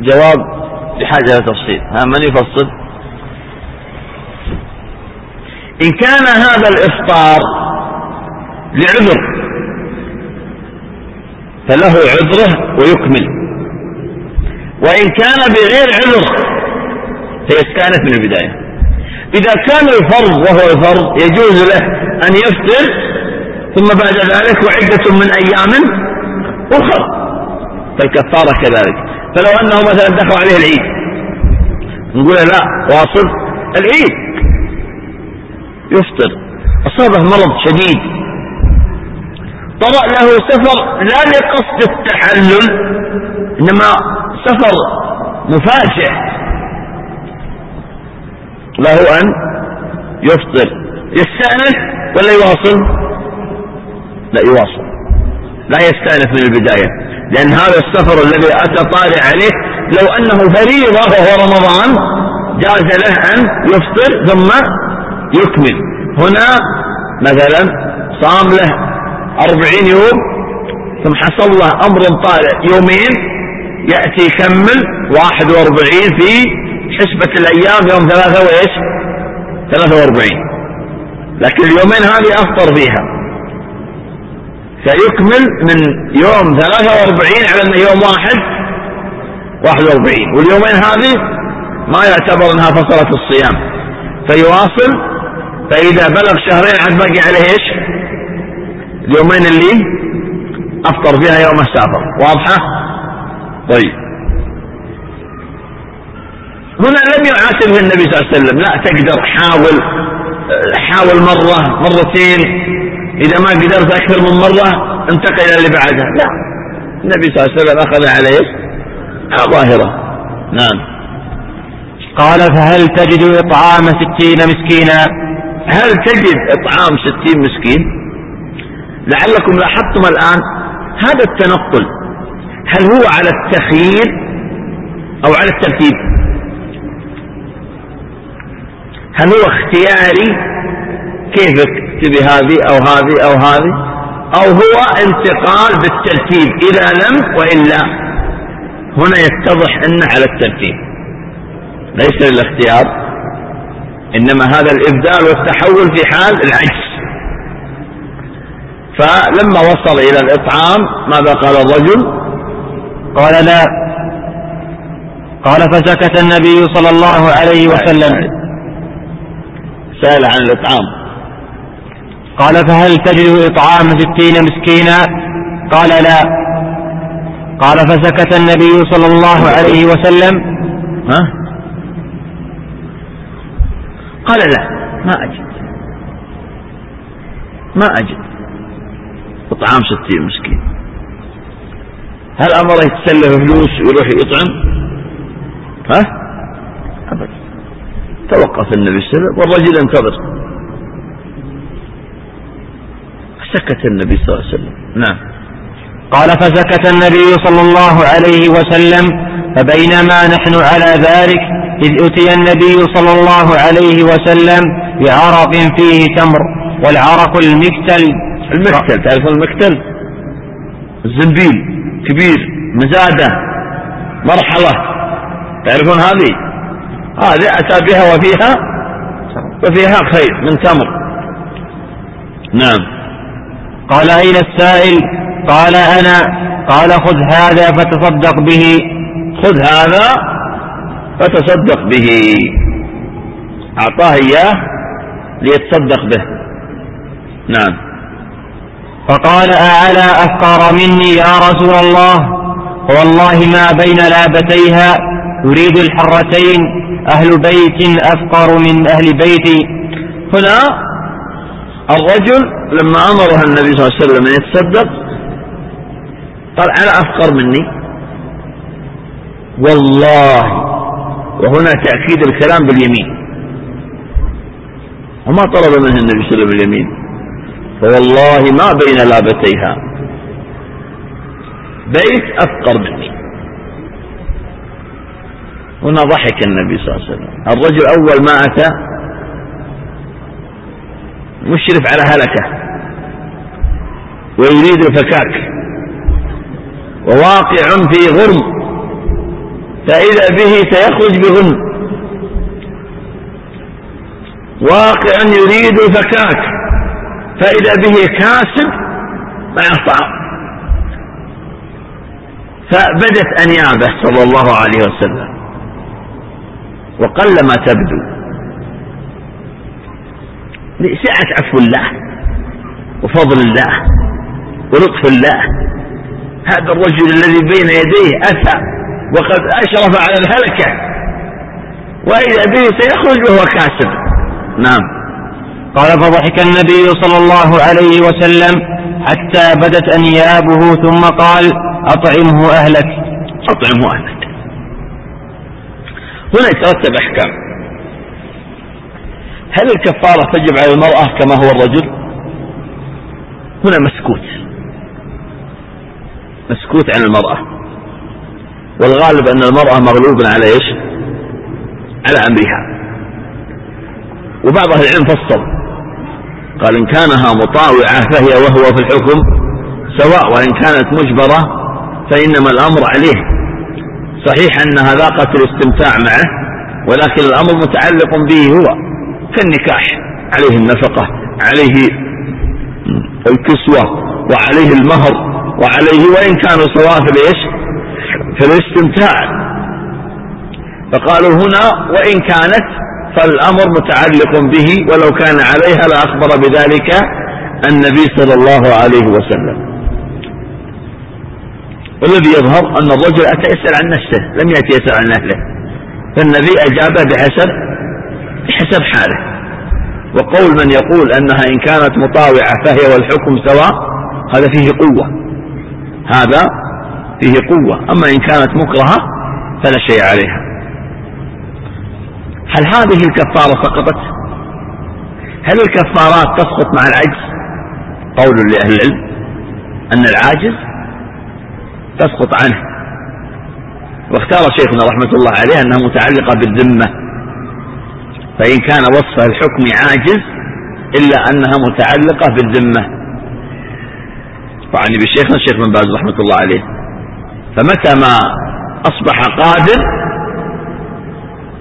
A: جواب بحاجة إلى تفصيل. ها من يفصل؟ إن كان هذا الإفطار لعذر فله عذره ويكمل. وإن كان بغير عذر فيستأنف من البداية. إذا كان الفرض وهو الفرض يجوز له أن يفطر ثم بعد ذلك وعدة من أيام أخرى. فالكفارة كذلك. فلو أنه مثلا دخل عليه العيد نقول لا واصل العيد. يفطر. أصابه مرض شديد. طرأ له سفر لا لقصد التحلل إنما سفر مفاجئ. له أن يفطر. يستأنف ولا يواصل؟ لا يواصل. لا يستأنف من البداية. لأن هذا السفر الذي أتى طارئ عليه لو أنه فريضة وهو رمضان جاز له أن يفطر ثم يكمل. هنا مثلا صام له أربعين يوم ثم حصل له أمر طارئ يومين يأتي يكمل واحد وأربعين في حسبة الأيام يوم ثلاثة وإيش؟ ثلاثة وأربعين. لكن اليومين هذه أفطر فيها. فيكمل من يوم ثلاثة وأربعين على أنه يوم واحد واحد وأربعين. واليومين هذه ما يعتبر أنها فصلت الصيام. فيواصل فإذا بلغ شهرين عاد باقي عليه إيش؟ اليومين اللي أفطر فيها يوم السافر واضحة؟ طيب. هنا لم يعاتبه النبي صلى الله عليه وسلم. لا تقدر حاول حاول مرة مرتين. إذا ما قدرت أكثر من مرة انتقل إلى اللي بعدها لا. النبي صلى الله عليه وسلم أخذ عليه ظاهرة. نعم.
B: قال فهل تجد إطعام ستين مسكينا؟
A: هل تجد إطعام ستين مسكين؟ لعلكم لاحظتم الآن هذا التنقل. هل هو على التخيير أو على الترتيب؟ هل هو اختياري؟ كيفك؟ تبي هذه أو هذه أو هذه أو هو انتقال بالترتيب إذا لم وإلا هنا يتضح أنه على الترتيب. ليس للاختيار إنما هذا الإبدال والتحول في حال العجز فلما وصل إلى الإطعام ماذا قال الرجل؟
B: قال لا. قال فسكت النبي صلى الله عليه وسلم.
A: سأل عن الإطعام.
B: قال فهل تجد إطعام ستين مسكينا؟ قال لا. قال فسكت النبي صلى الله عليه وسلم.
A: ها؟ قال لا. ما أجد. ما أجد. إطعام ستين مسكين. هل أمره يتسلف فلوس ويروح يطعم؟ ها؟ أبدا توقف النبي صلى الله عليه وسلم. والرجل انتظر سكت النبي صلى الله عليه وسلم. نعم.
B: قال فسكت النبي صلى الله عليه وسلم فبينما نحن على ذلك إذ أتي النبي صلى الله عليه وسلم بعرق فيه تمر والعرق المكتل.
A: المكتل تعرف المكتل؟ الزنبيل كبير مزادة مرحلة. تعرفون هذه؟ هذه أتى بها وفيها وفيها خير من تمر. نعم.
B: قال أين السائل؟ قال أنا. قال خذ هذا فتصدق به.
A: خذ هذا فتصدق به. أعطاه إياه ليتصدق به. نعم.
B: فقال أعلى أفقر مني يا رسول الله؟ والله ما بين لابتيها يريد الحرتين. أهل بيت أفقر من أهل بيتي.
A: هنا الرجل لما أمره النبي صلى الله عليه وسلم أن يتصدق قال أنا أفقر مني. والله وهنا تأكيد الكلام باليمين. وما طلب منه النبي صلى الله عليه وسلم اليمين. فوالله ما بين لابتيها. بيت أفقر مني. هنا ضحك النبي صلى الله عليه وسلم. الرجل أول ما أتى مشرف على هلكة ويريد الفكاك وواقع في غرم فإذا به سيخرج بغنم واقع يريد الفكاك فإذا به كاسب مع طعام فبدت أنيابه صلى الله عليه وسلم وقل ما تبدو. لسعة عفو الله وفضل الله ولطف الله. هذا الرجل الذي بين يديه أتى وقد أشرف على الهلكة وإذا به سيخرج وهو كاسب. نعم.
B: قال فضحك النبي صلى الله عليه وسلم حتى بدت أنيابه ثم قال أطعمه أهلك.
A: أطعمه أهلك. هنا يترتب أحكام. هل الكفارة تجب على المرأة كما هو الرجل؟ هنا مسكوت. مسكوت عن المرأة. والغالب أن المرأة مغلوبة على إيش؟ على أمرها. وبعض أهل العلم فصل. قال إن كانها مطاوعة فهي وهو في الحكم سواء وإن كانت مجبرة فإنما الأمر عليه. صحيح أنها ذاقت الاستمتاع معه ولكن الأمر متعلق به هو. كالنكاح عليه النفقة عليه الكسوة وعليه المهر وعليه وإن كانوا سواء في الإيش في الاستمتاع فقالوا هنا وإن كانت فالأمر متعلق به ولو كان عليها لأخبر بذلك النبي صلى الله عليه وسلم. والذي يظهر أن الرجل أتى يسأل عن نفسه لم يأتي يسأل عن أهله. فالنبي أجابه بحسب بحسب حاله. وقول من يقول أنها إن كانت مطاوعة فهي والحكم سواء هذا فيه قوة. هذا فيه قوة. أما إن كانت مكرهة فلا شيء عليها. هل هذه الكفارة سقطت؟ هل الكفارات تسقط مع العجز؟ قول لأهل العلم أن العاجز تسقط عنه. واختار شيخنا رحمة الله عليه أنها متعلقة بالذمة. فإن كان وصف الحكم عاجز إلا أنها متعلقة بالذمة. طبعا بشيخنا الشيخ بن باز رحمة الله عليه. فمتى ما أصبح قادر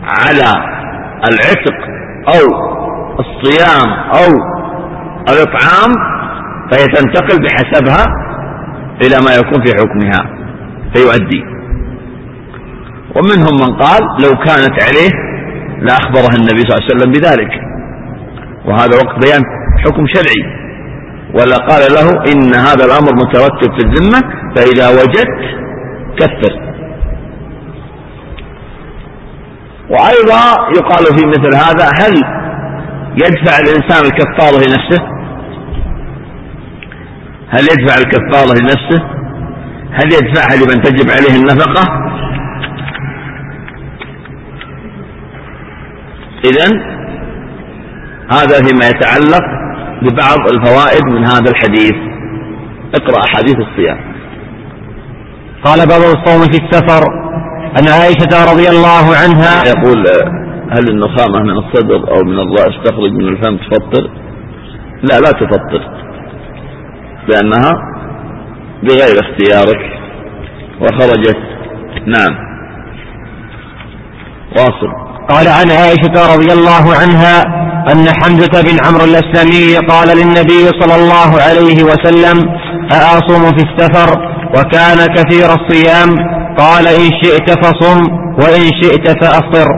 A: على العتق أو الصيام أو الإطعام فهي تنتقل بحسبها إلى ما يكون في حكمها فيؤدي. ومنهم من قال لو كانت عليه لأخبره النبي صلى الله عليه وسلم بذلك. وهذا وقت بيان حكم شرعي. ولا قال له إن هذا الأمر مترتب في الذمة فإذا وجدت كفر. وأيضا يقال في مثل هذا هل يدفع الإنسان الكفارة لنفسه؟ هل يدفع الكفارة لنفسه؟ هل يدفعها لمن تجب عليه النفقة؟ إذا هذا فيما يتعلق ببعض الفوائد من هذا الحديث. اقرأ أحاديث الصيام.
B: قال باب الصوم في السفر. عن عائشة رضي الله عنها.
A: يقول هل النخامة من الصدر أو من الرأس تخرج من الفم تفطر؟ لا لا تفطر. لأنها بغير اختيارك وخرجت. نعم. واصل.
B: قال عن عائشة رضي الله عنها أن حمزة بن عمرو الأسلمي قال للنبي صلى الله عليه وسلم أأصوم في السفر وكان كثير الصيام؟ قال إن شئت فصم وإن شئت فأفطر.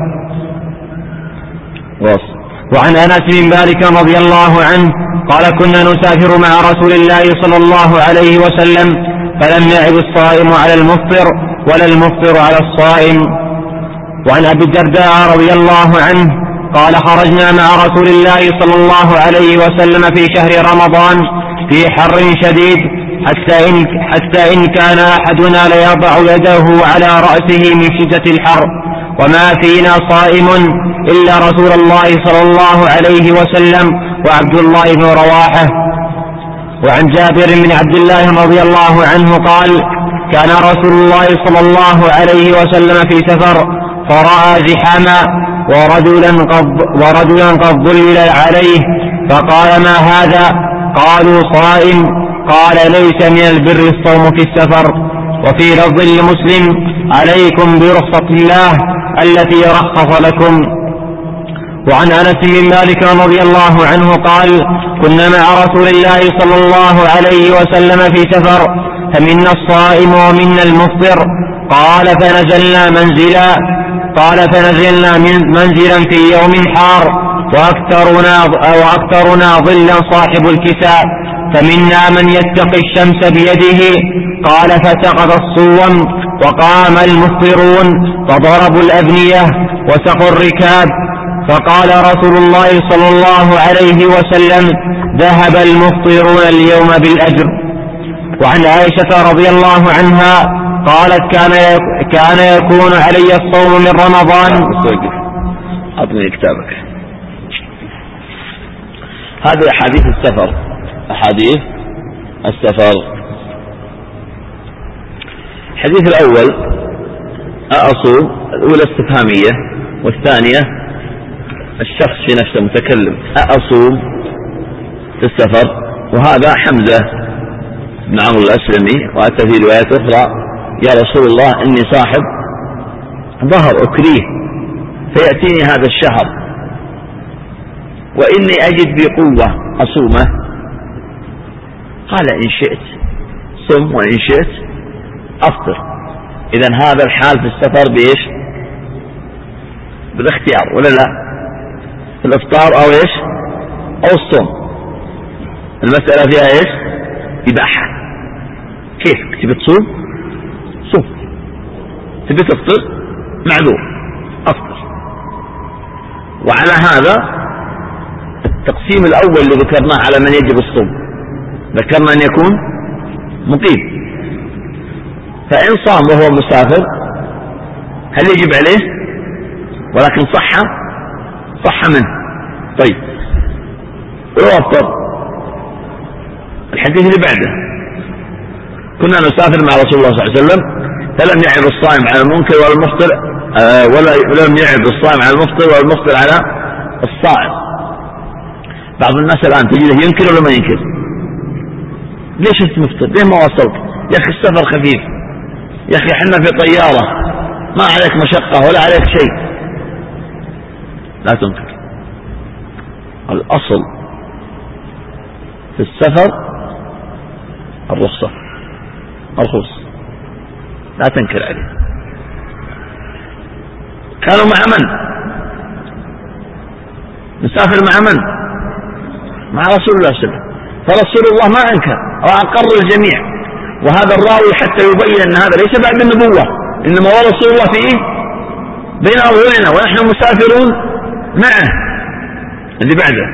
B: وعن أنس بن مالك رضي الله عنه قال كنا نسافر مع رسول الله صلى الله عليه وسلم فلم يعب الصائم على المفطر ولا المفطر على الصائم. وعن أبي الدرداء رضي الله عنه قال خرجنا مع رسول الله صلى الله عليه وسلم في شهر رمضان في حر شديد حتى إن, حتى إن كان أحدنا ليضع يده على رأسه من شدة الحر وما فينا صائم إلا رسول الله صلى الله عليه وسلم وعبد الله بن رواحة. وعن جابر بن عبد الله رضي الله عنه قال كان رسول الله صلى الله عليه وسلم في سفر فرأى زحاما ورجلا قد ورجلا قد ظلل عليه فقال ما هذا؟ قالوا صائم قال ليس من البر الصوم في السفر وفي لفظ لمسلم عليكم برخصة الله التي رخص لكم وعن انس بن مالك رضي الله عنه قال كنا مع رسول الله صلى الله عليه وسلم في سفر فمنا الصائم ومنا المفطر. قال فنزلنا منزلا قال فنزلنا من منزلا في يوم حار وأكثرنا, وأكثرنا ظلا صاحب الكساء فمنا من يتقي الشمس بيده. قال فسقط الصوم وقام المفطرون فضربوا الأبنية وسقوا الركاب. فقال رسول الله صلى الله عليه وسلم ذهب المفطرون اليوم بالأجر. وعن عائشة رضي الله عنها قالت كان كان يكون علي الصوم من رمضان.
A: أعطني كتابك. هذه أحاديث السفر. أحاديث السفر. الحديث الأول أصوم الأولى استفهامية والثانية الشخص في نفسه متكلم. أصوم في السفر وهذا حمزة بن عمرو الأسلمي وأتى في روايات أخرى. يا رسول الله إني صاحب ظهر أكريه فيأتيني هذا الشهر. وإني أجد بقوة أصومه. قال إن شئت صم وإن شئت أفطر. إذا هذا الحال في السفر بإيش؟ بالاختيار ولا لا؟ الإفطار أو إيش؟ أو الصوم. المسألة فيها إيش؟ إباحة. كيف؟ تبي تصوم صوم تبي تفطر معذور افطر وعلى هذا التقسيم الأول اللي ذكرناه على من يجب الصوم ذكرنا أن يكون مقيم. فإن صام وهو مسافر هل يجب عليه؟ ولكن صح صح منه. طيب. ويوفر الحديث اللي بعده. كنا نسافر مع رسول الله صلى الله عليه وسلم فلم يعب الصائم على المنكر ولا المفطر آه، ولا لم يعب الصائم على المفطر ولا المفطر على الصائم. بعض الناس الآن تجده ينكر ولا ما ينكر؟ ليش أنت مفطر؟ ليه ما وصلت يا أخي السفر خفيف. يا أخي إحنا في طيارة. ما عليك مشقة ولا عليك شيء. لا تنكر. الأصل في السفر الرخصة. مرخوص لا تنكر عليه. كانوا مع من؟ نسافر مع من؟ مع رسول الله صلى الله عليه وسلم. فرسول الله ما أنكر وأقر الجميع. وهذا الراوي حتى يبين أن هذا ليس بعد النبوة إنما هو رسول الله في إيه؟ بين أظهرنا ونحن مسافرون معه. اللي بعده.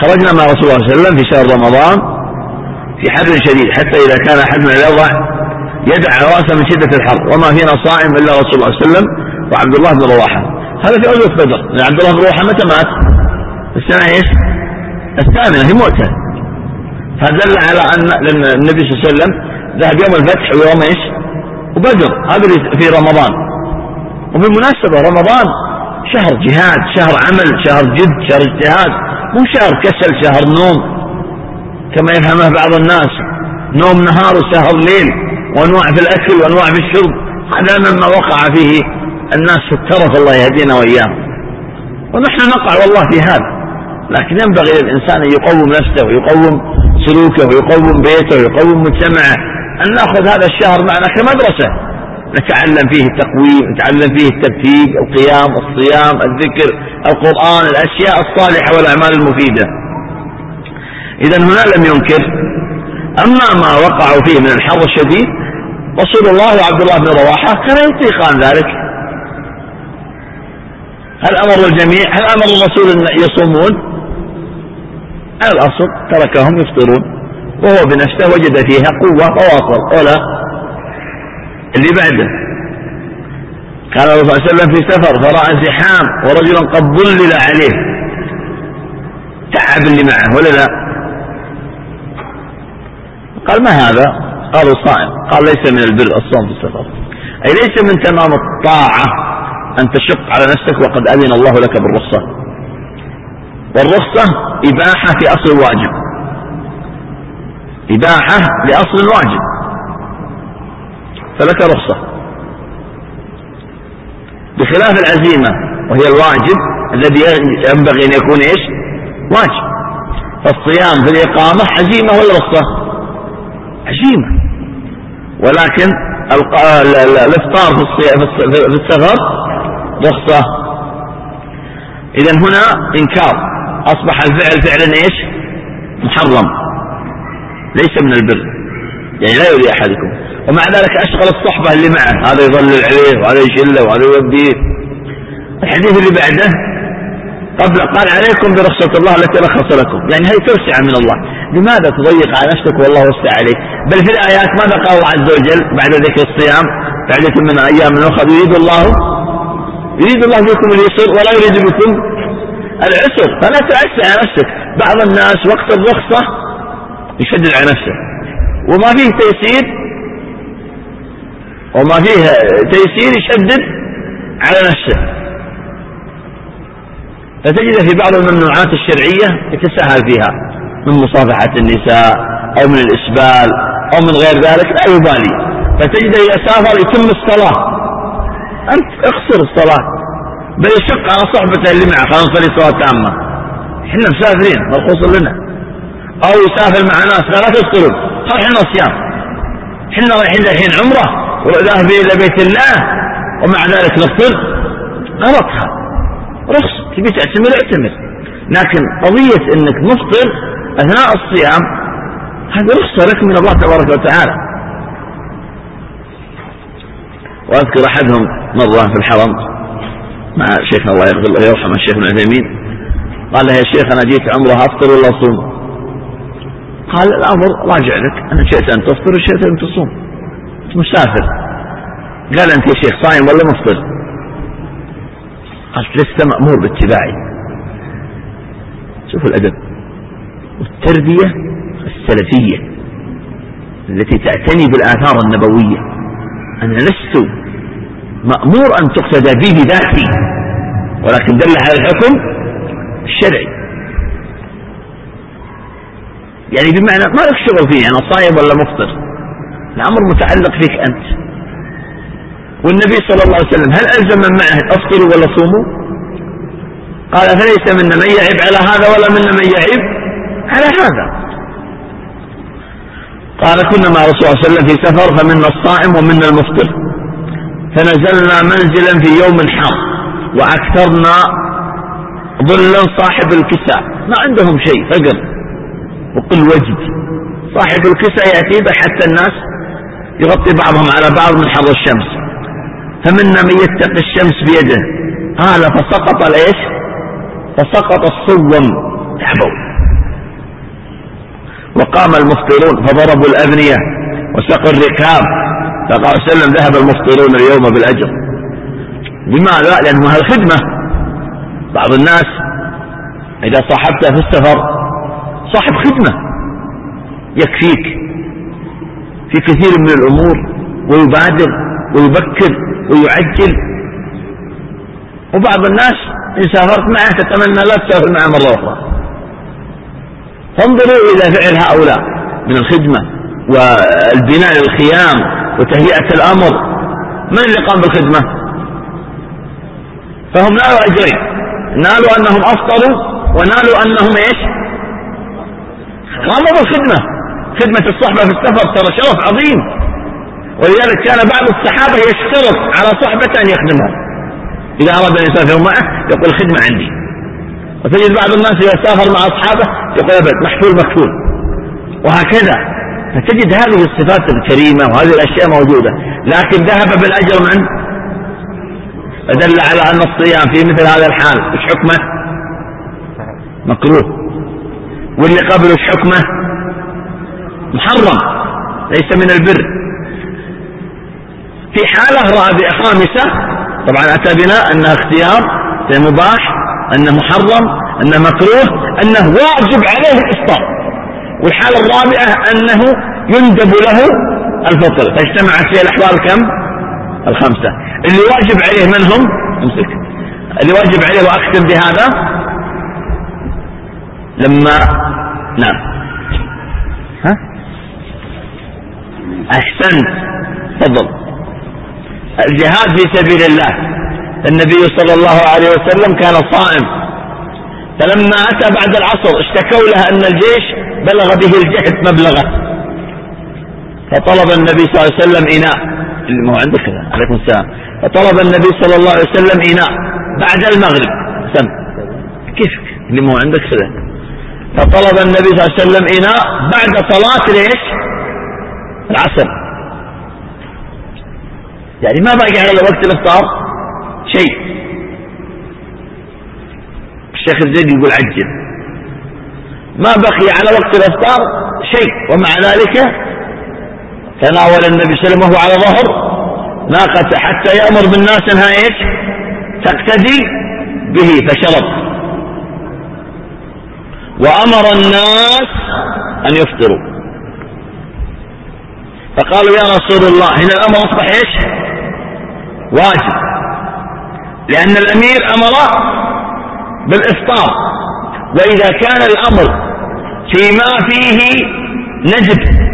A: خرجنا مع رسول الله صلى الله عليه وسلم في شهر رمضان. في حر شديد حتى إذا كان أحدنا يضع يدع رأسه من شدة الحر وما فينا صائم إلا رسول الله صلى الله عليه وسلم وعبد الله بن رواحة هذا في أول بدر عبد الله بن رواحة متى مات؟ السنة إيش؟ الثامنة في مؤتة فدل على أن لأن النبي صلى الله عليه وسلم ذهب يوم الفتح ويوم إيش؟ وبدر هذا في رمضان وبالمناسبة رمضان شهر جهاد شهر عمل شهر جد شهر اجتهاد مو شهر كسل شهر نوم كما يفهمه بعض الناس. نوم نهار وسهر ليل وانواع في الأكل وانواع في الشرب. هذا مما وقع فيه الناس في الترف الله يهدينا وإياهم. ونحن نقع والله في هذا. لكن ينبغي للإنسان أن يقوم نفسه ويقوم سلوكه ويقوم بيته ويقوم مجتمعه. أن نأخذ هذا الشهر معنا كمدرسة. نتعلم فيه التقويم نتعلم فيه الترتيب القيام الصيام الذكر القرآن الأشياء الصالحة والأعمال المفيدة. إذا هنا لم ينكر. أما ما وقعوا فيه من الحر الشديد رسول الله وعبد الله بن رواحة كان يطيقان ذلك. هل أمر الجميع هل أمر الرسول أن يصومون؟ على الأصل تركهم يفطرون. وهو بنفسه وجد فيها قوة فواصل ولا. اللي بعده. كان الرسول صلى الله عليه وسلم في سفر فرأى زحام ورجلا قد ظلل عليه. تعب اللي معه ولا لا؟ قال ما هذا؟ قالوا صائم. قال ليس من البر الصوم في السفر أي ليس من تمام الطاعة أن تشق على نفسك وقد أذن الله لك بالرخصة. والرخصة إباحة في أصل الواجب. إباحة لأصل الواجب. فلك رخصة. بخلاف العزيمة وهي الواجب الذي ينبغي أن يكون إيش؟ واجب. فالصيام في الإقامة عزيمة ولا رخصة عزيمة ولكن الإفطار في السفر رخصة إذا هنا إنكار. أصبح الفعل فعلا إيش؟ محرم. ليس من البر. يعني لا يريد أحدكم. ومع ذلك أشغل الصحبة اللي معه. هذا يظلل عليه وهذا يشله وهذا يوديه. الحديث اللي بعده قبل قال عليكم برخصة الله التي رخص لكم. يعني هي توسعة من الله. لماذا تضيق على نفسك والله وسع عليك؟ بل في الآيات ماذا قال الله عز وجل بعد ذكر الصيام؟ بعدة من أيام أخذ. يريد الله يريد الله بكم اليسر ولا يريد بكم العسر. فلا تعسى على نفسك. بعض الناس وقت الرخصة يشدد على نفسه. وما فيه تيسير وما فيه تيسير يشدد على نفسه. فتجد في بعض الممنوعات الشرعية يتساهل فيها من مصافحة النساء أو من الإسبال أو من غير ذلك لا يبالي. فتجد إذا سافر يتم الصلاة. أنت اقصر الصلاة. بل يشق على صحبته اللي معه خلينا نصلي صلاة تامة. إحنا مسافرين مرخوص لنا. أو يسافر مع ناس لا تفطرون قال إحنا صيام. إحنا رايحين الحين عمرة وذهب إلى بيت الله ومع ذلك نفطر غلط هذا رخص تبي تعتمر اعتمر لكن قضية إنك مفطر أثناء الصيام هذه رخصة لك من الله تبارك وتعالى. وأذكر أحدهم مرة في الحرم مع شيخنا الله يغفر له يرحم الشيخ ابن عثيمين. قال له يا شيخ أنا جيت عمرة أفطر ولا أصوم؟ قال الأمر راجع لك. أنا شئت أن تفطر وشئت أن تصوم. مسافر. قال أنت يا شيخ صايم ولا مفطر؟ قلت لست مأمور باتباعي؟ شوف الأدب. والتربية السلفية التي تعتني بالآثار النبوية. أنا لست مأمور أن تقتدى بي بذاتي ولكن دل على الحكم الشرعي. يعني بمعنى ما لك شغل فيه أنا صايم ولا مفطر؟ الأمر متعلق فيك أنت. والنبي صلى الله عليه وسلم هل ألزم من معه أفطروا ولا صوموا قال فليس منا من يعيب على هذا ولا منا من يعيب على هذا؟ قال كنا مع رسول الله صلى الله عليه وسلم في سفر فمنا الصائم ومنا المفطر. فنزلنا منزلا في يوم حار وأكثرنا ظلا صاحب الكساء. ما عندهم شيء فقر وقل وجد صاحب الكساء يأتي حتى الناس يغطي بعضهم على بعض من حر الشمس. فمنا من يتقي الشمس بيده. قال فسقط الإيش؟ فسقط الصوم. تعبوا وقام المفطرون فضربوا الأبنية وسقوا الركاب. فقال وسلم ذهب المفطرون اليوم بالأجر. لماذا؟ لأنه الخدمة بعض الناس إذا صاحبته في السفر صاحب خدمة. يكفيك. في كثير من الأمور ويبادر ويبكر. ويعجل. وبعض الناس إن سافرت معه تتمنى لا تسافر معه مرة أخرى. فانظروا إلى فعل هؤلاء من الخدمة والبناء للخيام وتهيئة الأمر. من اللي قام بالخدمة؟ فهم نالوا أجرين. نالوا أنهم أفطروا ونالوا أنهم إيش؟ قاموا بالخدمة خدمة الصحبة في السفر ترى شرف عظيم. ولذلك كان بعض الصحابة يشترط على صحبة أن يخدمها إذا أراد أن يسافر معه يقول خدمة عندي. وتجد بعض الناس إذا سافر مع أصحابه يقول أبد محفول مكفول. وهكذا. فتجد هذه الصفات الكريمة وهذه الأشياء موجودة. لكن ذهب بالأجر من؟ فدل على أن الصيام في مثل هذا الحال. إيش حكمه؟ مكروه. واللي قبله إيش حكمه؟ محرم. ليس من البر. في حالة رابعة خامسة. طبعا أتى بنا أنه اختيار في مباح أنه محرم أنه مكروه أنه واجب عليه الإفطار والحالة الرابعة أنه يندب له الفطر. فاجتمعت فيها الأحوال كم؟ الخمسة. اللي واجب عليه من هم؟ أمسك. اللي واجب عليه وأختم بهذا؟ لما نعم. ها؟ أحسنت. تفضل. الجهاد في سبيل الله. النبي صلى الله عليه وسلم كان صائم. فلما أتى بعد العصر اشتكوا له أن الجيش بلغ به الجهد مبلغه فطلب النبي صلى الله عليه وسلم إناء. اللي ما عندك عليكم السلام. فطلب النبي صلى الله عليه وسلم إناء بعد المغرب. سم. كيف اللي ما عندك كذا فطلب النبي صلى الله عليه وسلم إناء بعد صلاة ليش؟ العصر. يعني ما باقي على وقت الإفطار شيء. الشيخ الزيد يقول عجل. ما بقي على وقت الإفطار شيء ومع ذلك تناول النبي صلى الله عليه وسلم وهو على ظهر ناقته حتى يأمر بالناس أنها إيش؟ تقتدي به فشرب. وأمر الناس أن يفطروا. فقالوا يا رسول الله هنا الأمر أصبح إيش؟ واجب. لأن الأمير أمر بالإفطار. وإذا كان الأمر فيما فيه ندب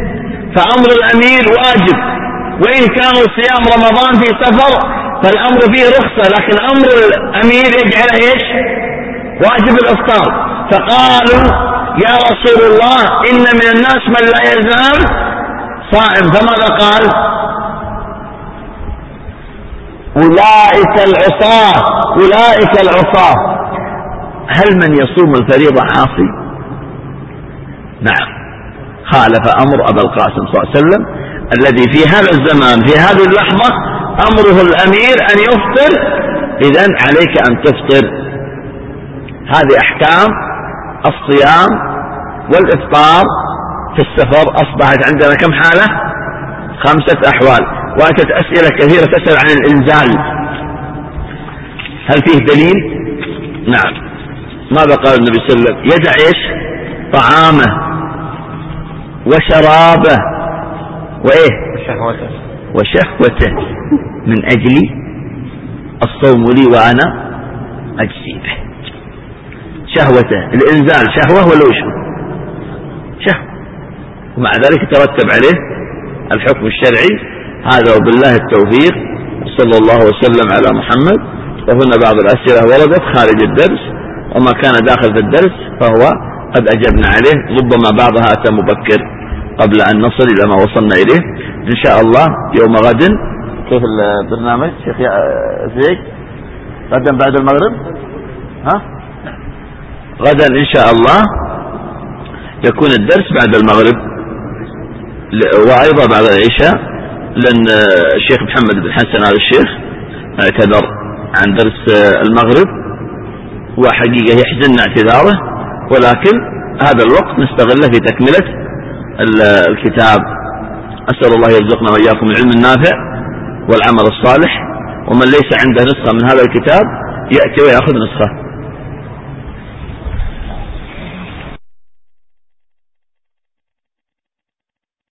A: فأمر الأمير واجب. وإن كان صيام رمضان في سفر فالأمر فيه رخصة لكن أمر الأمير يجعله إيش؟ واجب الإفطار. فقالوا يا رسول الله إن من الناس من لا يزال صائم. فماذا قال؟ أولئك العصاة أولئك العصاة. هل من يصوم الفريضة عاصي نعم. خالف أمر أبا القاسم صلى الله عليه وسلم الذي في هذا الزمان في هذه اللحظة أمره الأمير أن يفطر. إذا عليك أن تفطر. هذه أحكام الصيام والإفطار في السفر. أصبحت عندنا كم حالة؟ خمسة أحوال. وأتت أسئلة كثيرة تسأل عن الإنزال. هل فيه دليل؟ نعم. ماذا قال النبي صلى الله عليه وسلم؟ يدع إيش؟ طعامه وشرابه. وإيه؟
B: وشهوته.
A: وشهوته. من أجل الصوم لي وأنا أجزي به. شهوته. الإنزال شهوة ولا وش شهوة. ومع ذلك ترتب عليه الحكم الشرعي هذا وبالله التوفيق. صلى الله وسلم على محمد. وهنا بعض الأسئلة وردت خارج الدرس. وما كان داخل في الدرس فهو قد أجبنا عليه. ربما بعضها أتى مبكر قبل أن نصل إلى ما وصلنا إليه. إن شاء الله يوم غد. كيف البرنامج؟ شيخ زيك غدا بعد المغرب؟ ها؟ غدا إن شاء الله يكون الدرس بعد المغرب. وأيضا بعد العشاء. لأن الشيخ محمد بن حسن هذا الشيخ اعتذر عن درس المغرب وحقيقة يحزننا اعتذاره ولكن هذا الوقت نستغله في تكملة الكتاب. أسأل الله يرزقنا وإياكم العلم النافع والعمل الصالح ومن ليس عنده نسخة من هذا الكتاب يأتي ويأخذ نسخة.